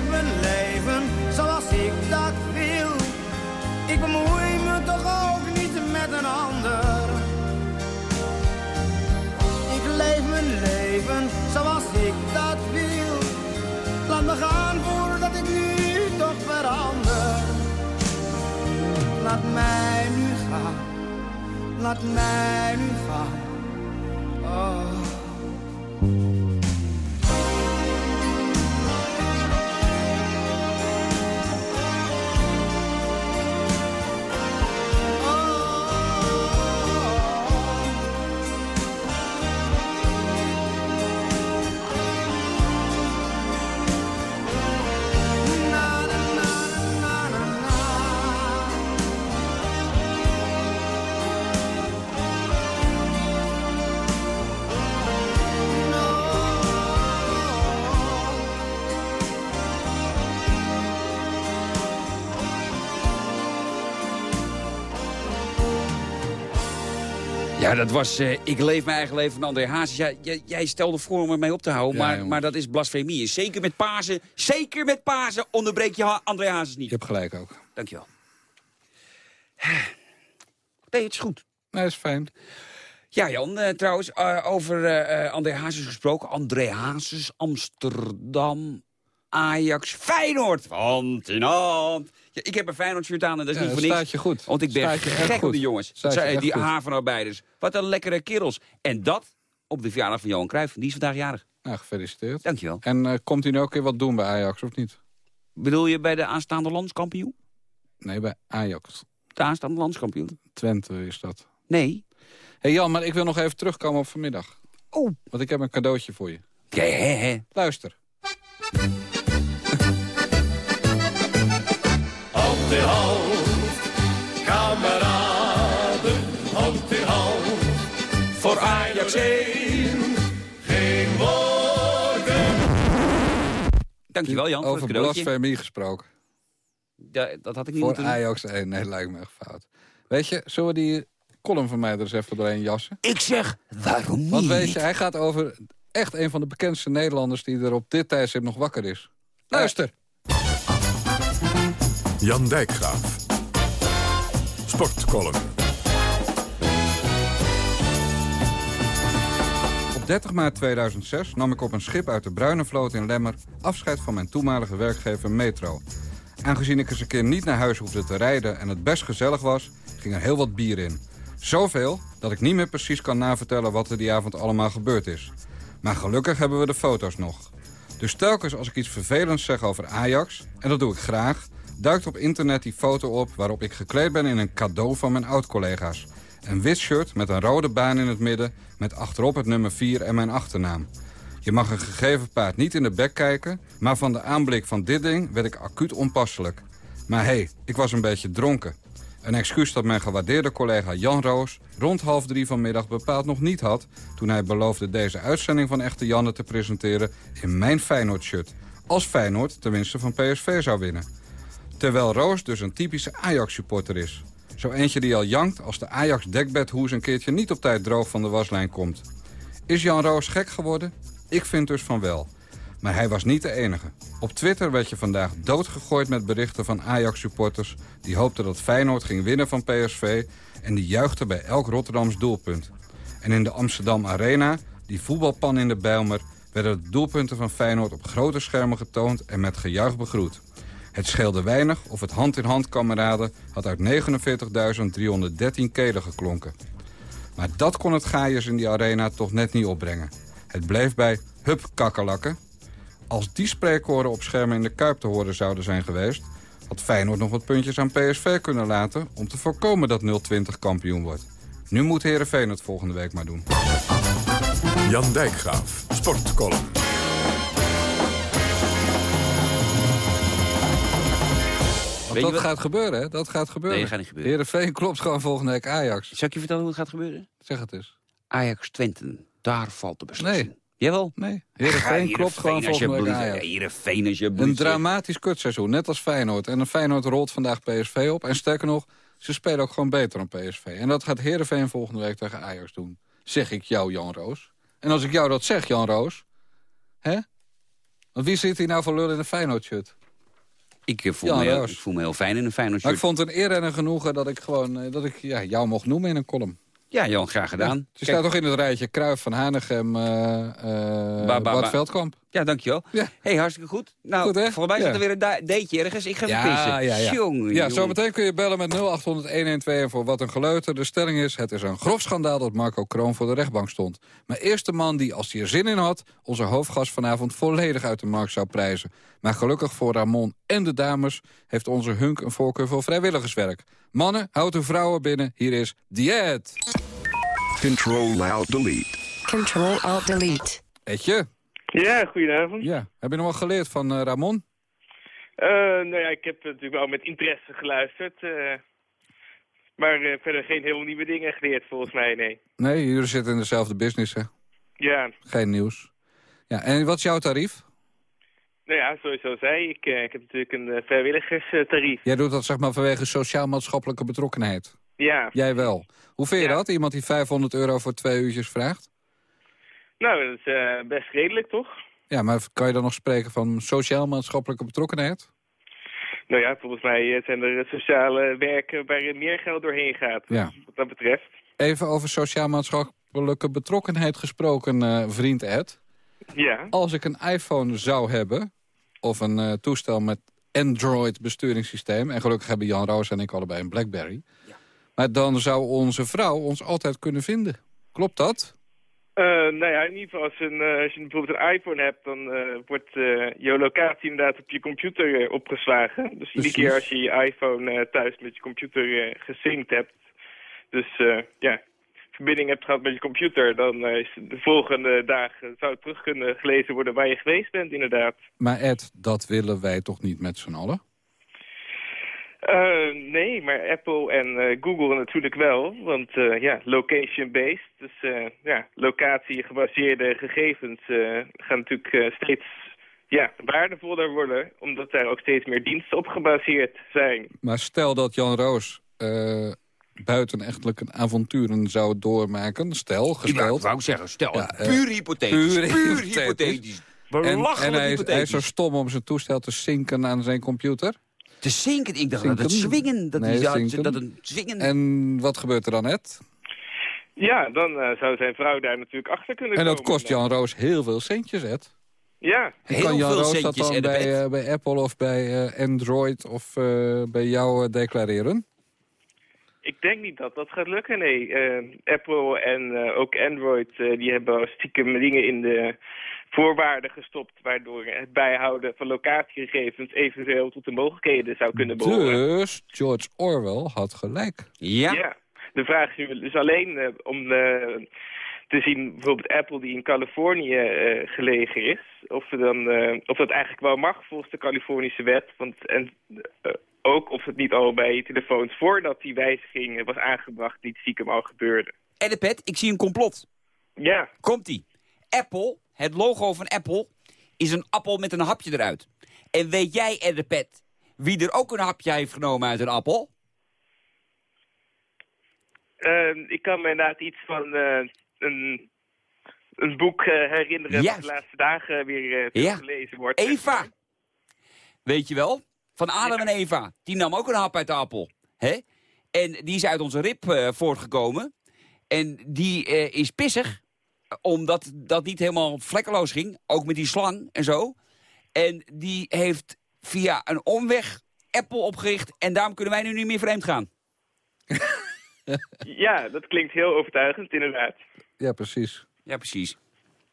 Leef mijn leven zoals ik dat wil. Ik bemoei me toch ook niet met een ander. Ik leef mijn leven zoals ik dat wil. Laat me gaan voordat ik nu toch verander. Laat mij nu gaan, laat mij nu gaan. Oh. Ja, dat was eh, Ik leef mijn eigen leven van André Hazes. Ja, jij, jij stelde voor om ermee op te houden, Ja, maar, maar dat is blasfemie. Zeker met Pasen, zeker met Pasen onderbreek je Ha- André Hazes niet. Je hebt gelijk ook. Dankjewel. Nee, het is goed. Nee, dat is fijn. Ja, Jan, eh, trouwens, eh, over André Hazes gesproken. André Hazes, Amsterdam, Ajax, Feyenoord. In hand. Ik heb een Feyenoord shirt aan en dat is Ja, niet voor dat niks. staat je goed. Want ik ben gek op die jongens. Zij- die havenarbeiders. Wat een lekkere kerels. En dat op de verjaardag van Johan Cruijff. Die is vandaag jarig. Nou, gefeliciteerd. Dankjewel. En eh, komt u nu ook keer wat doen bij Ajax, of niet? Bedoel je bij de aanstaande landskampioen? Nee, bij Ajax. De aanstaande landskampioen? Twente is dat. Nee. hey Jan, maar ik wil nog even terugkomen op vanmiddag. Oh. Want ik heb een cadeautje voor je. Ja, hè, hè. Luister. Hand in hand, kameraden, hand in hand. Voor Ajax 1, geen woorden. Dankjewel Jan voor Over het cadeautje. blasfemie gesproken. Ja, dat had ik niet Voor moeten. Ajax 1. Nee, lijkt me echt fout. Weet je, zullen we die column van mij er eens even doorheen jassen? Ik zeg, waarom niet? Want weet je, hij gaat over echt een van de bekendste Nederlanders... die er op dit tijdstip nog wakker is. Luister. Jan Dijkgraaf. Sportcolumn. Op 30 maart 2006 nam ik op een schip uit de Bruine Vloot in Lemmer... afscheid van mijn toenmalige werkgever Metro. Aangezien ik eens een keer niet naar huis hoefde te rijden... en het best gezellig was, ging er heel wat bier in. Zoveel dat ik niet meer precies kan navertellen wat er die avond allemaal gebeurd is. Maar gelukkig hebben we de foto's nog. Dus telkens als ik iets vervelends zeg over Ajax, en dat doe ik graag... duikt op internet die foto op waarop ik gekleed ben in een cadeau van mijn oud-collega's. Een wit shirt met een rode baan in het midden... met achterop het nummer 4 en mijn achternaam. Je mag een gegeven paard niet in de bek kijken... maar van de aanblik van dit ding werd ik acuut onpasselijk. Maar hé, hey, ik was een beetje dronken. Een excuus dat mijn gewaardeerde collega Jan Roos... rond half drie vanmiddag bepaald nog niet had... toen hij beloofde deze uitzending van Echte Janne te presenteren... in mijn Feyenoord-shirt. Als Feyenoord tenminste van PSV zou winnen. Terwijl Roos dus een typische Ajax-supporter is. Zo eentje die al jankt als de Ajax-dekbedhoes een keertje niet op tijd droog van de waslijn komt. Is Jan Roos gek geworden? Ik vind dus van wel. Maar hij was niet de enige. Op Twitter werd je vandaag doodgegooid met berichten van Ajax-supporters... die hoopten dat Feyenoord ging winnen van PSV... en die juichten bij elk Rotterdams doelpunt. En in de Amsterdam Arena, die voetbalpan in de Bijlmer... werden de doelpunten van Feyenoord op grote schermen getoond en met gejuich begroet. Het scheelde weinig of het hand-in-hand kameraden had uit 49.313 kelen geklonken. Maar dat kon het Gaius in die arena toch net niet opbrengen. Het bleef bij hup kakkerlakken. Als die spreekkoren op schermen in de Kuip te horen zouden zijn geweest... had Feyenoord nog wat puntjes aan PSV kunnen laten... om te voorkomen dat 020 kampioen wordt. Nu moet Heerenveen het volgende week maar doen. Jan Dijkgraaf. Sportcolumn. Want dat gaat gebeuren, hè? Dat gaat gebeuren. Nee, dat gaat niet gebeuren. Heerenveen klopt gewoon volgende week Ajax. Zal ik je vertellen hoe het gaat gebeuren? Zeg het eens. Ajax Twente, daar valt de beslissing. Nee, Jawel. Nee, Heerenveen klopt gewoon volgende week Ajax. Heerenveen als je Een dramatisch kutseizoen, net als Feyenoord. En een Feyenoord rolt vandaag PSV op. En sterker nog, ze spelen ook gewoon beter dan PSV. En dat gaat Heerenveen volgende week tegen Ajax doen. Zeg ik jou, Jan Roos. En als ik jou dat zeg, Jan Roos... Hè? Want wie zit hier nou voor lul in een Feyenoord-shirt? Ik, eh, voel me heel, ik voel me heel fijn in een Feyenoord Maar ik shirt. vond het een eer en een genoegen dat ik gewoon eh, dat ik, ja, jou mocht noemen in een column. Ja, Jan, graag gedaan. Je Kijk, staat toch in het rijtje Kruif van Hanegem, Bart ba- Veldkamp. Ja, dankjewel. Ja. hey, hartstikke goed. Nou, Goed, hè? volgens mij zit er weer een dateje ergens. Ik ga even Ja, pissen. ja, ja. Jongen, ja, zometeen kun je bellen met 0800-112 en voor wat een geleuter. De stelling is, het is een grof schandaal dat Marco Kroon voor de rechtbank stond. Maar eerst de man die, als hij er zin in had... onze hoofdgast vanavond volledig uit de markt zou prijzen. Maar gelukkig voor Ramon en de dames... heeft onze hunk een voorkeur voor vrijwilligerswerk. Mannen, houd uw vrouwen binnen. Hier is Diet. Control Alt Delete. Control Alt Delete. Etje? Ja, goedenavond. Ja. Heb je nog wat geleerd van eh, Ramon? Eh, nou ja, ik heb natuurlijk wel met interesse geluisterd. eh, maar verder geen heel nieuwe dingen geleerd volgens mij, nee. Nee, jullie zitten in dezelfde business, hè? Ja, Geen nieuws. Ja, en wat is jouw tarief? nou ja, al zei, ik, ik heb natuurlijk een vrijwilligerstarief. Jij doet dat zeg maar vanwege sociaal-maatschappelijke betrokkenheid. Ja, Jij wel. Hoe vind je Ja. dat? Iemand die 500 euro voor twee uurtjes vraagt? Nou, dat is eh, best redelijk, toch? Ja, maar kan je dan nog spreken van sociaal-maatschappelijke betrokkenheid? Nou ja, volgens mij eh, zijn er sociale werken waar er meer geld doorheen gaat, Ja. wat dat betreft. Even over sociaal-maatschappelijke betrokkenheid gesproken, eh, vriend Ed. Ja, Als ik een iPhone zou hebben, of een eh, toestel met Android besturingssysteem... en gelukkig hebben Jan Roos en ik allebei een Blackberry... maar dan zou onze vrouw ons altijd kunnen vinden. Klopt dat? Eh, nou ja, in ieder geval als, een, eh, als je bijvoorbeeld een iPhone hebt, dan eh, wordt je locatie inderdaad op je computer opgeslagen. Dus iedere keer als je je iPhone thuis met je computer gesynct hebt, dus ja, verbinding hebt gehad met je computer, dan is de volgende dagen zou het terug kunnen gelezen worden waar je geweest bent, inderdaad. Maar Ed, dat willen wij toch niet met z'n allen? Eh, nee, maar Apple en eh, Google natuurlijk wel. Want eh, ja, location-based, dus eh, ja, locatie-gebaseerde gegevens eh, gaan natuurlijk eh, steeds ja, waardevoller worden. Omdat daar ook steeds meer diensten op gebaseerd zijn. Maar stel dat Jan Roos uh, buitenechtelijke avonturen zou doormaken. Stel, Ja, gesteld. ik wou zeggen, stel, Ja, puur hypothetisch. puur Puur, hypothetisch. hypothetisch. En, en hij, is, hij is zo stom om zijn toestel te zinken aan zijn computer. Te zinken? Ik dacht dat het zwingen. Dat, Nee, die, dat, zinken. dat een zwingen... En wat gebeurt er dan, Ed? Ja, dan eh, zou zijn vrouw daar natuurlijk achter kunnen En komen. dat kost Jan Roos heel veel centjes, Ed. Ja. En kan Jan Roos dat dan bij, eh, bij Apple of bij eh, Android of eh, bij jou declareren? Ik denk niet dat dat gaat lukken, nee. Apple en eh, ook Android eh, die hebben al stiekem dingen in de voorwaarden gestopt... waardoor het bijhouden van locatiegegevens eventueel tot de mogelijkheden zou kunnen behoren. Dus George Orwell had gelijk. Ja. De vraag is nu dus alleen eh, om eh, te zien, bijvoorbeeld Apple die in Californië eh, gelegen is... Of, we dan, eh, of dat eigenlijk wel mag volgens de Californische wet. Want, en ook of het niet al bij je telefoons voordat die wijziging was aangebracht... niet stiekem al gebeurde. En de pet, ik zie een complot. Ja. Komt-ie. Apple, het logo van Apple, is een appel met een hapje eruit. En weet jij, pet, wie er ook een hapje heeft genomen uit een appel? Eh, ik kan me inderdaad iets van eh, een, een boek eh, herinneren... Ja. dat de laatste dagen weer eh, Ja. gelezen wordt. Eva. Weet je wel? Van Adam en Eva. Die nam ook een hap uit de appel. hè? En die is uit onze rib voortgekomen. En die is pissig. Omdat dat niet helemaal vlekkeloos ging. Ook met die slang en zo. En die heeft via een omweg Apple opgericht. En daarom kunnen wij nu niet meer vreemd gaan. Ja, dat klinkt heel overtuigend, inderdaad. Ja, precies. Ja, precies.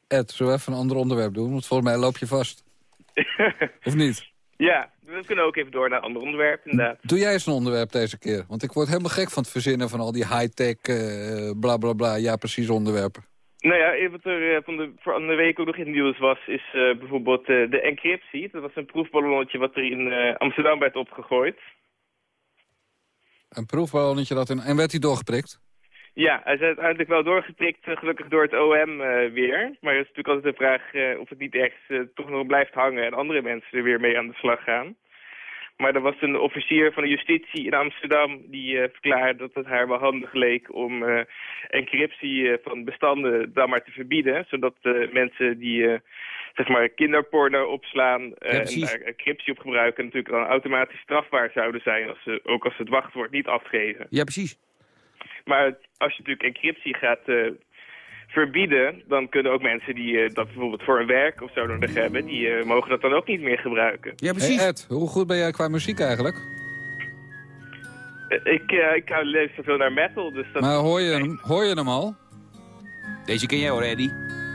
Ed, zullen we even een ander onderwerp doen? Want volgens mij loop je vast. of niet? Ja, we kunnen ook even door naar een ander onderwerp, inderdaad. Doe jij eens een onderwerp deze keer? Want ik word helemaal gek van het verzinnen van al die high-tech, eh bla bla bla, ja precies onderwerpen. Nou ja, wat er eh, van de, van de week ook nog in het nieuws was, is eh, bijvoorbeeld eh, de encryptie. Dat was een proefballonnetje wat er in eh, Amsterdam werd opgegooid. Een proefballonnetje dat in... En werd die doorgeprikt? Ja, hij is uiteindelijk wel doorgeprikt, gelukkig door het OM weer. Maar het is natuurlijk altijd de vraag of het niet ergens eh, toch nog blijft hangen... en andere mensen er weer mee aan de slag gaan. Maar er was een officier van de justitie in Amsterdam... die eh, verklaarde dat het haar wel handig leek om eh, encryptie eh, van bestanden dan maar te verbieden. Zodat mensen die zeg maar kinderporno opslaan en daar encryptie op gebruiken... natuurlijk dan automatisch strafbaar zouden zijn... Als ze, ook als ze het wachtwoord niet afgeven. Ja, precies. Maar als je natuurlijk encryptie gaat verbieden... dan kunnen ook mensen die eh, dat bijvoorbeeld voor een werk of zo nodig hebben... die eh, mogen dat dan ook niet meer gebruiken. Ja, Hey Ed, hoe goed ben jij qua muziek eigenlijk? Eh, ik, eh, ik hou lees zoveel naar metal, dus dat... Maar hoor je, hem, hoor je hem al? Deze ken jij hoor, Eddie.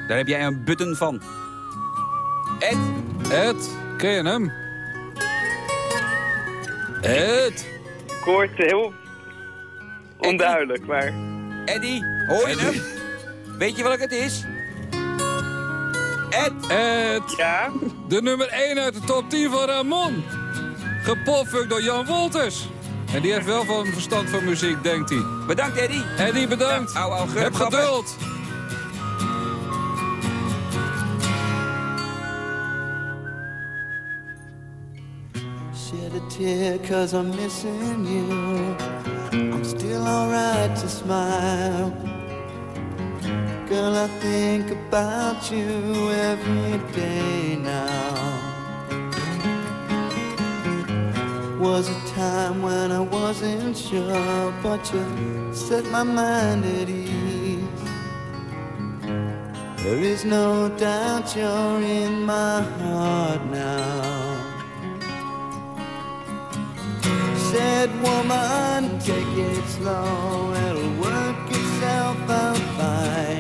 Daar heb jij een button van. Ed? Ed, ken je hem? Ed? Ik hoor het heel onduidelijk, maar... Eddie, hoor je hem? Weet je welk het is? Ed? Ed? Ja? De nummer 1 uit de top 10 van Ramon. Gepopfukt door Jan Wolters. En die heeft wel van verstand van muziek, denkt hij. Bedankt, Eddie. Eddie, bedankt. Ja, au, au, Heb geduld. Shed a tear cause I'm missing you. I'm still alright to smile. Girl, I think about you every day now. Was a time when I wasn't sure, but you set my mind at ease. There is no doubt you're in my heart now. Said woman, take it slow, it'll work itself out fine.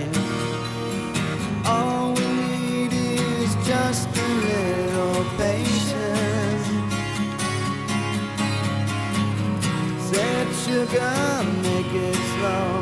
Sugar, make it slow,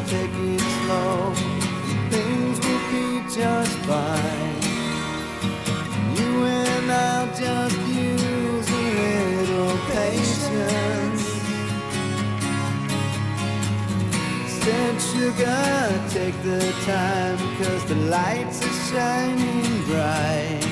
You and I'll just use a little patience. Said sugar, take the time, cause the lights are shining bright.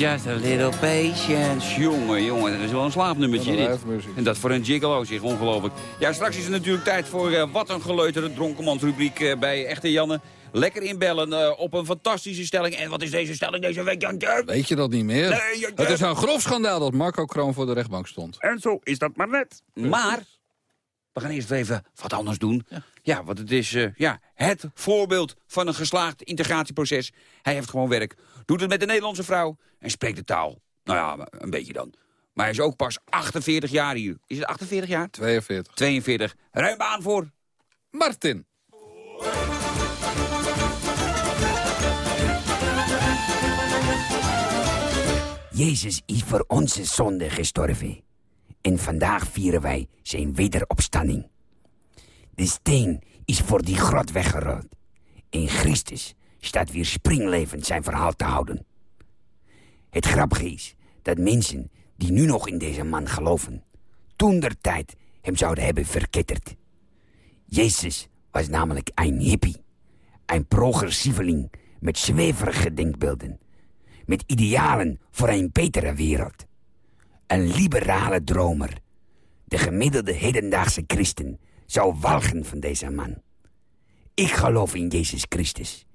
Just a little patience. Jongen, jongen, dat is wel een slaapnummertje dit. En dat voor een gigolo, zeg, ongelooflijk. Ja, straks is het natuurlijk tijd voor eh, Wat een geleuter, dronkenmansrubriek eh, bij Echte Janne. Lekker inbellen eh, op een fantastische stelling. En wat is deze stelling deze week, Jan? Weet je dat niet meer? Nee, het is een grof schandaal dat Marco Kroon voor de rechtbank stond. En zo is dat maar net. Maar, we gaan eerst even wat anders doen. Ja, want het is eh, ja, het voorbeeld van een geslaagd integratieproces. Hij heeft gewoon werk, doet het met de Nederlandse vrouw en spreekt de taal. Nou ja, een beetje dan. Maar hij is ook pas 48 jaar hier. Is het 48 jaar? 42. 42. Ruim baan voor. Martin. Jezus is voor onze zonde gestorven. En vandaag vieren wij zijn wederopstanding. De steen is voor die grot weggerold. En Christus staat weer springlevend zijn verhaal te houden. Het grappige is dat mensen die nu nog in deze man geloven... toen der tijd hem zouden hebben verketterd. Jezus was namelijk een hippie. Een progressieveling met zweverige denkbeelden. Met idealen voor een betere wereld. Een liberale dromer. De gemiddelde hedendaagse christen zou walgen van deze man. Ik geloof in Jezus Christus.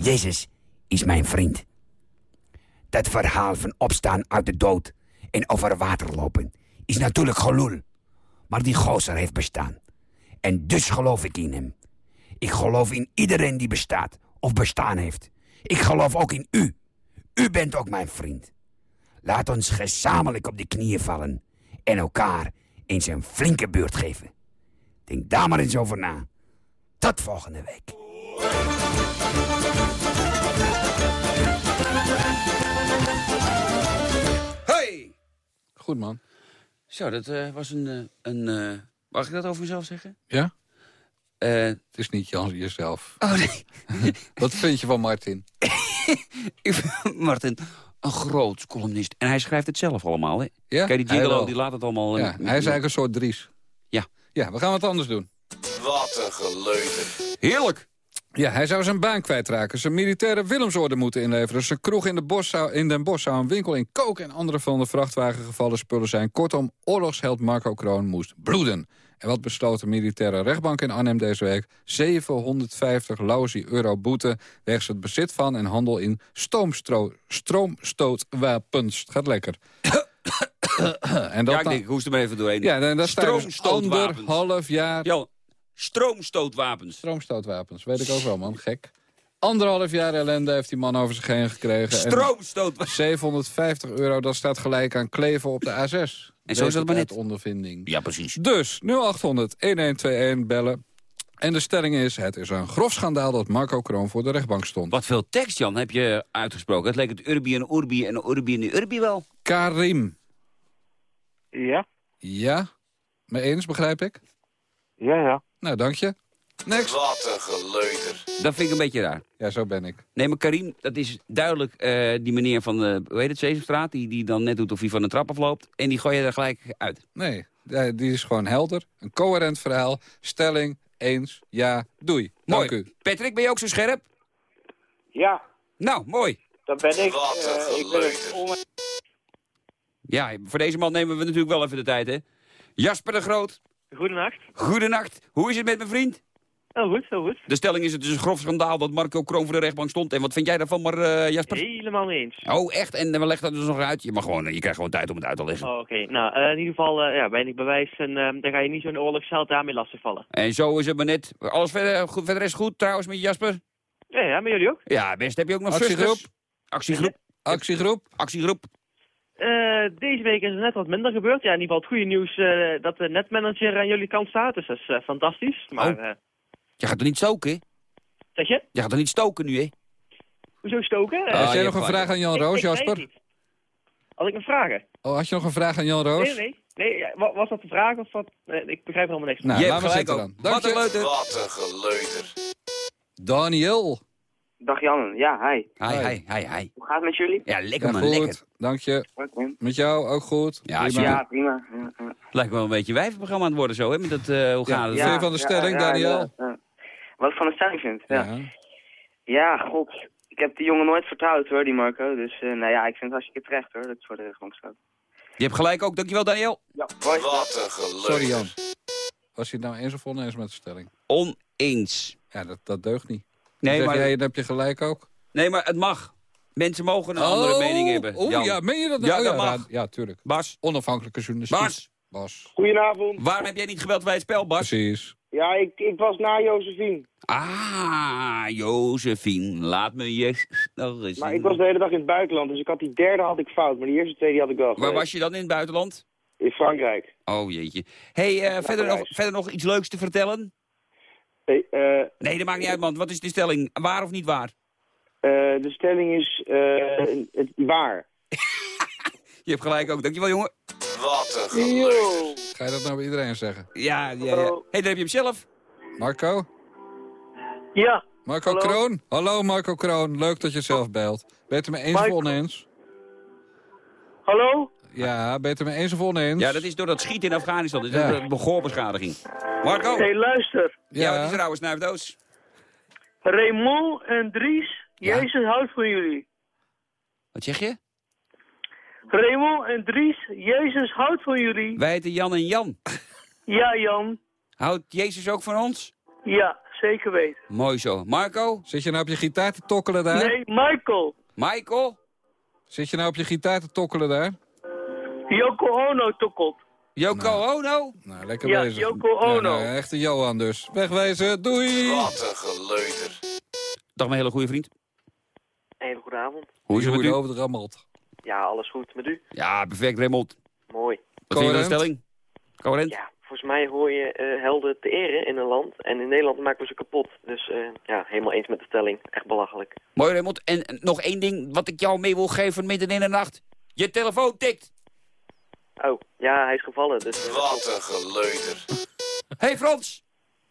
Jezus is mijn vriend. Dat verhaal van opstaan uit de dood en over water lopen is natuurlijk gelul. Maar die gozer heeft bestaan. En dus geloof ik in hem. Ik geloof in iedereen die bestaat of bestaan heeft. Ik geloof ook in u. U bent ook mijn vriend. Laat ons gezamenlijk op de knieën vallen en elkaar eens een flinke beurt geven. Denk daar maar eens over na. Tot volgende week. Goed, man. Zo, dat eh, was een... eh, een eh, mag ik dat over mezelf zeggen? Ja? Eh, Het is niet Jan jezelf. oh nee. Wat vind je van Martin? Ik vind Martin een groot columnist. En hij schrijft het zelf allemaal, hè? Ja? Kijk, die Gigolo, die laat het allemaal... Ja, hij is eigenlijk een soort Dries. Ja. Ja, we gaan wat anders doen. Wat een geleuter. Heerlijk! Ja, hij zou zijn baan kwijtraken. Zijn militaire Willemsorde moeten inleveren. Zijn kroeg in, de bos zou, in Den Bosch zou een winkel in kook... en andere van de vrachtwagen gevallen spullen zijn. Kortom, oorlogsheld Marco Kroon moest bloeden. En wat besloot de militaire rechtbank in Arnhem deze week? 750 lausie euro boete... wegens het bezit van en handel in stroomstootwapens. Het gaat lekker. en dat ja, ik denk, ik hoest hem even doorheen. ja, en dat staat dus anderhalf jaar... Ja, stroomstootwapens. Stroomstootwapens, weet ik ook wel, man. Gek. Anderhalf jaar ellende heeft die man over zich heen gekregen. En Stroomstootwapens. 750 euro, dat staat gelijk aan kleven op de A6. En zo is dat maar net. ondervinding. Ja, precies. Dus 0800-1121 bellen. En de stelling is, het is een grof schandaal dat Marco Kroon voor de rechtbank stond. Wat veel tekst, Jan, heb je uitgesproken. Het leek het Urbi en Urbi en Urbi en Urbi wel. Karim. Ja? Ja? Me eens, begrijp ik? Ja, ja. Nou, dank je. Next. Wat een geleuter. Dat vind ik een beetje raar. Ja, zo ben ik. Nee, maar Karim, dat is duidelijk eh, die meneer van, de hoe heet het, Sesamstraat... Die, die dan net doet of hij van de trap afloopt. En die gooi je er gelijk uit. Nee, eh, die is gewoon helder. Een coherent verhaal. Stelling, eens, ja, doei. Dank Mooi. u. Patrick, ben je ook zo scherp? Ja, Nou, mooi. dat ben ik. Wat een Eh, ik ben het Ja, voor deze man nemen we natuurlijk wel even de tijd, hè. Jasper de Groot, Goedenacht. goedenacht. Hoe is het met mijn vriend? Heel goed, heel goed. De stelling is het dus een grof schandaal dat Marco Kroon voor de rechtbank stond. En wat vind jij daarvan, maar eh, Jasper? Helemaal mee eens. Oh, echt? En we leggen dat dus nog uit? Je, mag gewoon, je krijgt gewoon tijd om het uit te leggen. Oh, Oké, nou, eh, in ieder geval, eh, ja, weinig bewijs en eh, dan ga je niet zo'n oorlogsheld daarmee lastigvallen. En zo is het maar net. Alles verder, goed, verder is goed trouwens met Jasper? Ja, ja, maar jullie ook? Ja, best. Heb je ook nog Actiegroep? zusters? Actiegroep. Actiegroep? Actiegroep. Eh, deze week is er net wat minder gebeurd. Ja, in ieder geval het goede nieuws eh, dat de netmanager aan jullie kant staat. Dus dat is eh, fantastisch. Maar, Oh. eh, Je gaat er niet stoken, hè? zeg je? Je gaat er niet stoken nu, hè? Hoezo stoken? Ah, Eh, Had jij je nog een vraag aan Jan Roos, ik Jasper? Had ik een vragen? Oh, had je nog een vraag aan Jan Nee, Roos? nee. Nee, wa- was dat de vraag of wat? Nee, ik begrijp er helemaal niks van. Nou, maar gelijk zitten dan. Dank Wat een je. leuter. Wat een geleuter. Daniel. Dag Jan, ja, hi. Hi, hi, hi, hi. Hoe gaat het met jullie? Ja, lekker Ja, man, goed. lekker. Dank je. Met jou ook goed? Ja, Prima. Ja, prima. Ja, ja. Lijkt wel een beetje een wijvenprogramma aan het worden zo, hè? Met dat, eh, hoe Ja, gaat het? Je van de stelling, Daniel? ja, ja. Wat ik van de stelling vind? Ja. Ja. Ja, god. ik heb die jongen nooit vertrouwd hoor, die Marco. Dus eh, nou ja, ik vind het hartstikke terecht hoor, dat het voor de rechtbank staat. Je hebt gelijk ook. Dankjewel, Daniel. Ja, Wat een geleuter. Sorry Jan. Was je het nou eens of oneens met de stelling? Oneens. Ja, dat, dat deugt niet. Nee, maar- jij, dan heb je gelijk ook. Nee, maar het mag. Mensen mogen een andere mening hebben. Oh, Jan. ja, meen je dat? Ja, Oh, dat ja, mag. Ja, tuurlijk. Bas. Onafhankelijke journalistiek. Bas. Bas. Goedenavond. Waarom heb jij niet gebeld bij het spel, Bas? Precies. Ja, ik, ik was na Josephine. Ah, Josephine, laat me je nog eens Maar ik was de hele dag in het buitenland, dus ik had die derde had ik fout. Maar die eerste twee die had ik wel Waar was je dan in het buitenland? In Frankrijk. Oh, jeetje. hey, eh, verder, nog, verder nog iets leuks te vertellen? Hey, eh, Nee, dat maakt niet uit, man. Wat is de stelling? Waar of niet waar? eh, de stelling is eh, het, waar. Je hebt gelijk ook. Dankjewel, jongen. Wat een geleuter. Ga je dat nou bij iedereen zeggen? Ja, ja, ja. hey, dan heb je hem zelf. Marco? Ja. Marco Hallo. Kroon? Hallo Marco Kroon, leuk dat je zelf belt. Ben je het er mee eens of oneens? Hallo? Ja, ben je het er mee eens of oneens? Ja, dat is door dat schieten in Afghanistan. Dat is Ja. een gehoorbeschadiging. Marco? Hé, luister. Ja, wat is er oude snuifdoos? Raymond en Dries, Ja. Jezus houdt van jullie. Wat zeg je? Raymond en Dries, Jezus houdt van jullie. Wij heten Jan en Jan. Ja, Jan. Houdt Jezus ook van ons? Ja, zeker weten. Mooi zo. Marco? Zit je nou op je gitaar te tokkelen daar? Nee, Michael. Michael? Zit je nou op je gitaar te tokkelen daar? Yoko Ono tokkelt. Yoko Ono? Nou, lekker Ja, bezig. Yoko Ono. Ja, nou, echte Johan dus. Wegwezen, doei! Wat een geleuter. Dag mijn hele goede vriend. Hele goede avond. Hoe is het met u? over de rammelt. Ja, alles goed met u? Ja, perfect Raymond. Mooi. Wat vind je stelling? Coherent? Ja, volgens mij hoor je eh, helden te eren in een land. En in Nederland maken we ze kapot. Dus eh, ja, helemaal eens met de stelling. Echt belachelijk. Mooi Raymond. En nog één ding wat ik jou mee wil geven midden in de nacht. Je telefoon tikt. Oh, ja, hij is gevallen. Dus, eh, Wat een geleuter. Hey Frans.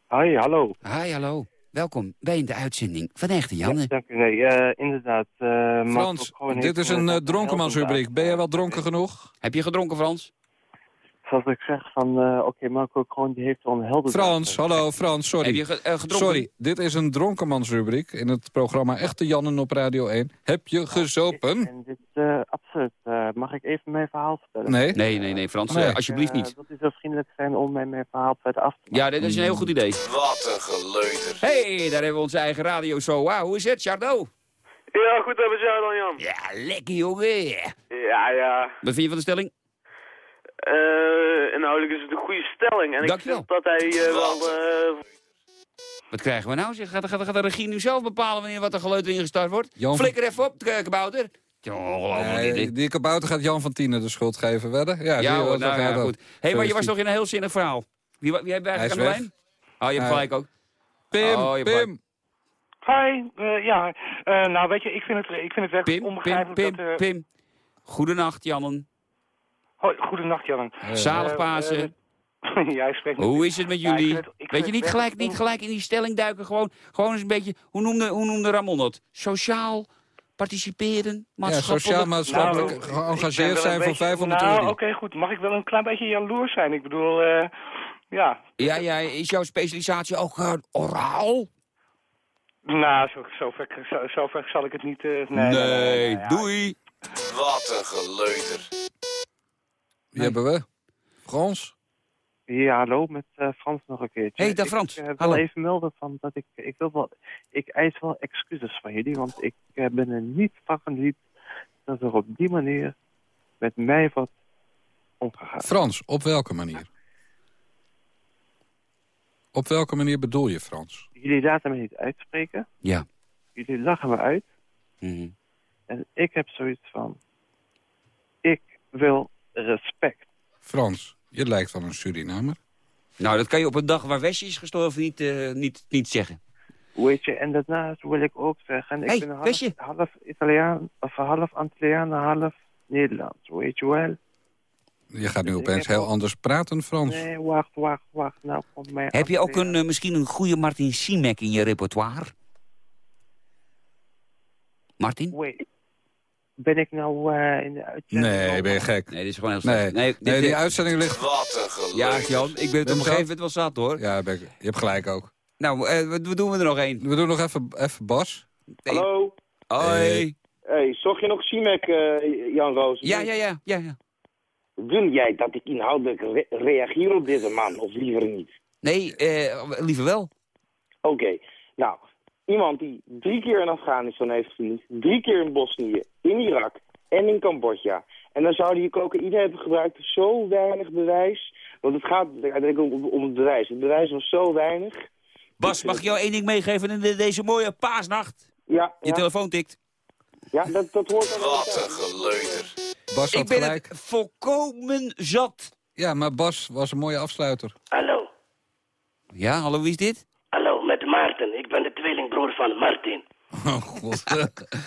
Hoi, hallo. Hi, hallo. Welkom bij de uitzending van Echte Janne. Dank u. Nee, eh, inderdaad. eh, Marco Frans, dit is een uh, dronkenmansrubriek. Ben jij wel dronken genoeg? Heb je gedronken, Frans? Zoals ik zeg van, eh, oké, Marco Kroon die heeft wel een helder... Frans, hallo Frans, sorry. Heb je ge- eh, gedronken? Sorry, dit is een dronkenmansrubriek in het programma Echte Jannen op Radio 1. Heb je gezopen? En dit, eh, absoluut. Eh, mag ik even mijn verhaal vertellen? Nee. Nee, nee, nee, Frans. Nee. alsjeblieft niet. dat u zo vriendelijk zijn om mij mijn verhaal verder af te maken. Ja, dit is een heel goed idee. Wat een geleuter. hey, daar hebben we onze eigen radio zo. Wauw, hoe is het, Chardot? Ja, goed hebben ze dan, Jan. Ja, lekker jongen. Ja, ja. Wat vind je van de stelling? Eh inhoudelijk is het een goede stelling. En ik Dankjewel. vind dat hij eh, wel... eh, Wat krijgen we nou? Zeg, gaat, gaat, gaat de regie nu zelf bepalen wanneer wat er geleuter ingestart wordt? Jan- Flikker even op, kabouter. Nee, die kabouter gaat Jan van Tienen de schuld geven, wedden? Ja, Ja, hoor, nou gaat ja, goed. Hé, hey, maar je was nog in een heel zinnig verhaal. Wie, wie heb je eigenlijk aan de lijn? Oh, je hebt gelijk ook. Pim, Oh, Pim. Hi, ja. eh, nou, weet je, ik vind het, ik vind het werkelijk Pim, Pim, onbegrijpelijk Pim, dat... eh, Pim. Goedenacht, Jannen. Hoi, goedenacht, Jan. Zalig Eh, Pasen. eh, Jij spreekt Hoe is het met Ja, ik jullie? het- ik Weet je, niet gelijk, niet gelijk in die stelling duiken. Gewoon, gewoon eens een beetje, hoe noemde, hoe noemde Ramon dat? Sociaal participeren, Ja, maatschappelijk. sociaal-maatschappelijk Nou, geëngageerd ik zijn voor beetje- 500 nou, euro. oké, goed. Mag ik wel een klein beetje jaloers zijn? Ik bedoel, eh, ja. Ja, ja, is jouw specialisatie ook eh, oraal? Nou, zo, zo, ver, zo, zo ver zal ik het niet... eh, nee, nee, nee, nee, ja. doei. Wat een geleuter. Wie hebben we? Frans? Ja, hallo, met eh, Frans nog een keertje. Hey, dag Frans. Ik eh, wil Hallo. even melden van dat ik, ik wil wel, ik eis wel excuses van jullie, want ik eh, ben er niet van geniet dat er op die manier met mij wordt omgegaan. Frans, op welke manier? Op welke manier bedoel je, Frans? Jullie laten me niet uitspreken. Ja. Jullie lachen me uit. Mhm. En ik heb zoiets van, ik wil respect. Frans, je lijkt wel een Surinamer. Nou, dat kan je op een dag waar Wesje is gestorven niet, eh, niet, niet zeggen. Weet je, en daarnaast wil ik ook zeggen, ik Hey, ben half, half Italiaan, of half Antilliaan, half Nederlands, weet je wel? Je gaat nu opeens heel ook- anders praten, Frans. Nee, wacht, wacht, wacht. Nou, komt mij Heb je ook een, eh, misschien een goede Martin Siemek in je repertoire? Martin? Wait. Ben ik nou eh, in de uitzending? Nee, ben je gek? Nee, dit is gewoon heel Nee, slecht. Nee, nee, dit- die uitzending ligt... Wat een geleuter. Ja, Jan, ik ben het op een gegeven moment wel zat, hoor. Ja, ben ik- je hebt gelijk ook. Nou, eh, wat, wat doen we er nog één? We doen nog even, even Bas. Hallo? Hoi. Hey, zocht je nog Simek, eh, Jan Roos? Ja, ja, ja, ja, ja. Wil jij dat ik inhoudelijk re- reageer op deze man, of liever niet? Nee, eh, liever wel. Oké, nou, iemand die drie keer in Afghanistan heeft geniet, drie keer in Bosnië, in Irak en in Cambodja. En dan zou hij cocaïne hebben gebruikt, zo weinig bewijs. Want het gaat uiteindelijk om, om het bewijs. Het bewijs was zo weinig. Bas, mag ik jou één ding meegeven in de- deze mooie paasnacht? Ja, Je ja. telefoon tikt. Ja, dat, dat hoort Wat een geleuter. Bas Ik ben gelijk. het volkomen zat. Ja, maar Bas was een mooie afsluiter. Hallo, Ja, hallo, wie is dit? hallo, met Maarten. Ik ben de tweelingbroer van Martin. Oh, god.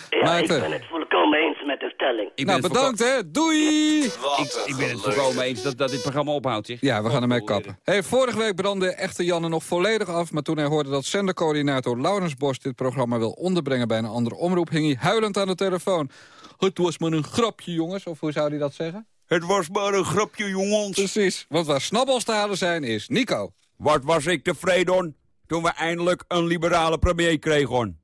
Ja, ik ben het volkomen eens met de stelling. Ik Nou, bedankt hè. Doei! Wat Ik, ik ben het volkomen eens dat, dat dit programma ophoudt, zeg. Ja, we gaan ermee kappen. Hey, vorige week brandde echte Janne nog volledig af... maar toen hij hoorde dat zendercoördinator Laurens Bos... dit programma wil onderbrengen bij een andere omroep... hing hij huilend aan de telefoon. Het was maar een grapje, jongens. Of hoe zou hij dat zeggen? Het was maar een grapje, jongens. Precies. Want waar snabbels te halen zijn, is Nico. Wat was ik tevreden toen we eindelijk een liberale premier kregen.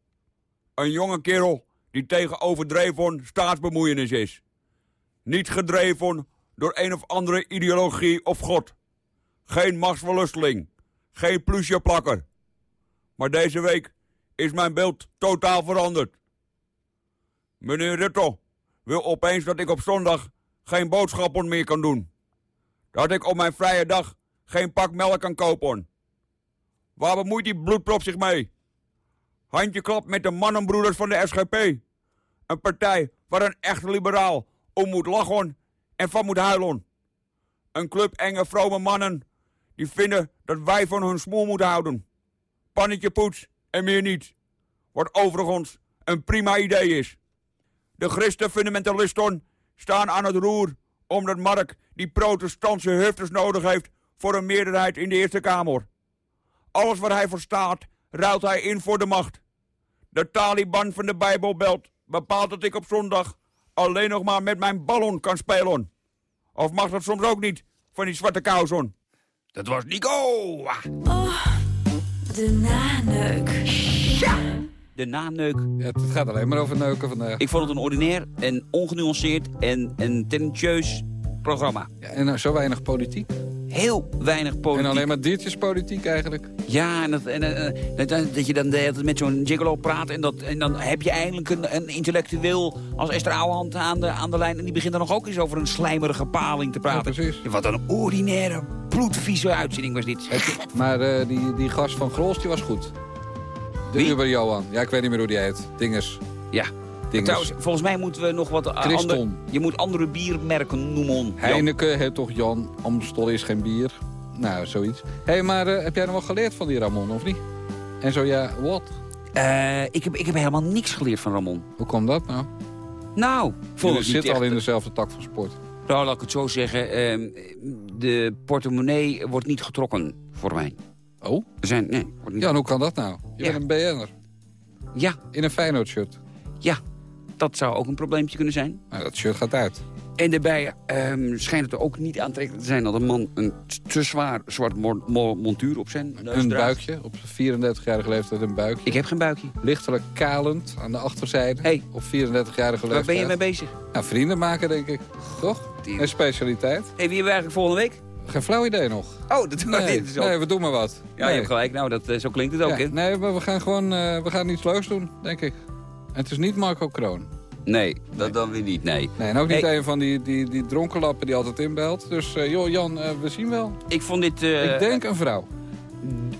Een jonge kerel die tegen overdreven staatsbemoeienis is. Niet gedreven door een of andere ideologie of god. Geen machtsverlusteling. Geen plusje plakker. Maar deze week is mijn beeld totaal veranderd. Meneer Rutte wil opeens dat ik op zondag geen boodschappen meer kan doen. Dat ik op mijn vrije dag geen pak melk kan kopen. Waar bemoeit die bloedprop zich mee? Handjeklap met de mannenbroeders van de SGP. Een partij waar een echte liberaal om moet lachen en van moet huilen. Een club enge vrome mannen die vinden dat wij van hun smoel moeten houden. Pannetje poets en meer niet. Wat overigens een prima idee is. De christen-fundamentalisten staan aan het roer omdat Mark die protestantse hufters nodig heeft voor een meerderheid in de Eerste Kamer. Alles wat hij verstaat, ruilt hij in voor de macht. De Taliban van de Bijbelbelt bepaalt dat ik op zondag alleen nog maar met mijn ballon kan spelen. Of mag dat soms ook niet, van die zwarte kousen? Dat was Nico! Oh, de naneuk. De naneuk. Ja, het gaat alleen maar over neuken vandaag. Ik vond het een ordinair en ongenuanceerd en een tendentieus programma. Ja, en nou, zo weinig politiek. Heel weinig politiek. En alleen maar diertjespolitiek eigenlijk. Ja, en, dat, en eh, dat, dat je dan de met zo'n gigolo praat... En, dat, en dan heb je eindelijk een, een intellectueel als Esther Ouwehand aan de, aan de lijn... en die begint dan nog ook eens over een slijmerige paling te praten. Ja, precies. Wat een ordinaire, bloedvieze uitzending was dit. Maar eh, die, die gast van Grols, die was goed. De? Uber Johan. Ja, ik weet niet meer hoe die heet. Dinges. Ja. Trouwens, volgens mij moeten we nog wat... eh, Christon. andere- je moet andere biermerken noemen. Heineken, het toch Jan. Amstel is geen bier. Nou, zoiets. Hé, hey, maar eh, heb jij nog wel geleerd van die Ramon, of niet? En zo ja, wat? Eh, ik, heb, ik heb helemaal niks geleerd van Ramon. Hoe komt dat nou? Nou, vond Je zit al in dezelfde tak van sport. Nou, laat ik het zo zeggen. ehm, de portemonnee wordt niet getrokken voor mij. Oh? Er zijn, nee, wordt niet Ja, en hoe kan dat nou? Je Ja. bent een BN'er. Ja. In een Feyenoord-shirt. Ja, dat zou ook een probleempje kunnen zijn. Nou, dat shirt gaat uit. En daarbij ehm, schijnt het er ook niet aantrekkelijk te zijn... dat een man een te zwaar zwart mo- mo- montuur op zijn neus Een draagt. buikje, op 34-jarige leeftijd een buikje. Ik heb geen buikje. Lichtelijk kalend aan de achterzijde. Hey. Op 34-jarige leeftijd. Waar ben je mee bezig? Nou, vrienden maken, denk ik. Toch? Een specialiteit. Hé, wie hebben we eigenlijk volgende week? Geen flauw idee nog. Oh, dat Nee, dit is ook- nee we doen maar wat. Ja, nee. je hebt gelijk. Nou, dat, eh, zo klinkt het ook, Ja, hè? nee, maar we gaan gewoon eh, we gaan iets leuks doen, denk ik. En het is niet Marco Kroon. Nee, dat dan weer niet, nee. Nee, en ook niet Hey. een van die, die, die dronkenlappen die altijd inbelt. Dus eh, joh, Jan, eh, we zien wel. Ik vond dit... eh, ik denk een vrouw.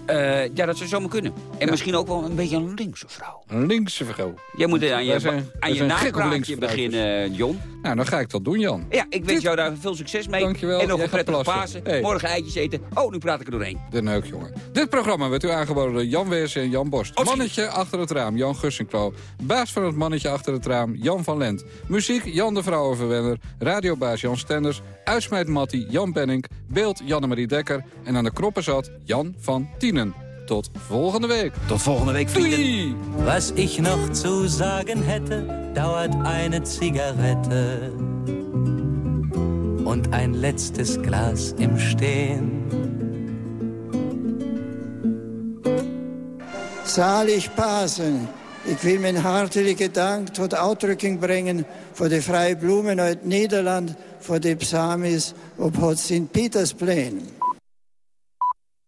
Eh, ja, dat zou zomaar kunnen. En Ja. misschien ook wel een beetje een linkse vrouw. Een linkse vrouw. Jij moet eh, aan je, zijn- aan wij je napraatje beginnen, John. Nou, dan ga ik dat doen, Jan. Ja, ik wens jou daar veel succes mee. Dankjewel. En nog een prettige. Pasen. Hey. Morgen eitjes eten. Oh, nu praat ik er doorheen. De neuk, jongen. Dit programma werd u aangeboden door Jan Weers en Jan Borst. Mannetje achter het raam, Jan Gussinklo. Baas van het mannetje achter het raam, Jan van Lent. Muziek, Jan de Vrouwenverwenner. Radiobaas Jan Stenders. Uitsmijt Mattie, Jan Benning. Beeld, Janne-Marie Dekker. En aan de knoppen zat Jan van Tienen. Tot volgende week. Tot volgende week, vrienden. Doei! Was ich noch zu sagen hätte, dauert eine Zigarette und ein letztes Glas im Stehen. Zalig Pasen, Ik wil mijn hartelijke dank tot uitdrukking brengen... voor de vrije bloemen uit Nederland... voor de psalmis op het Sint-Pietersplein.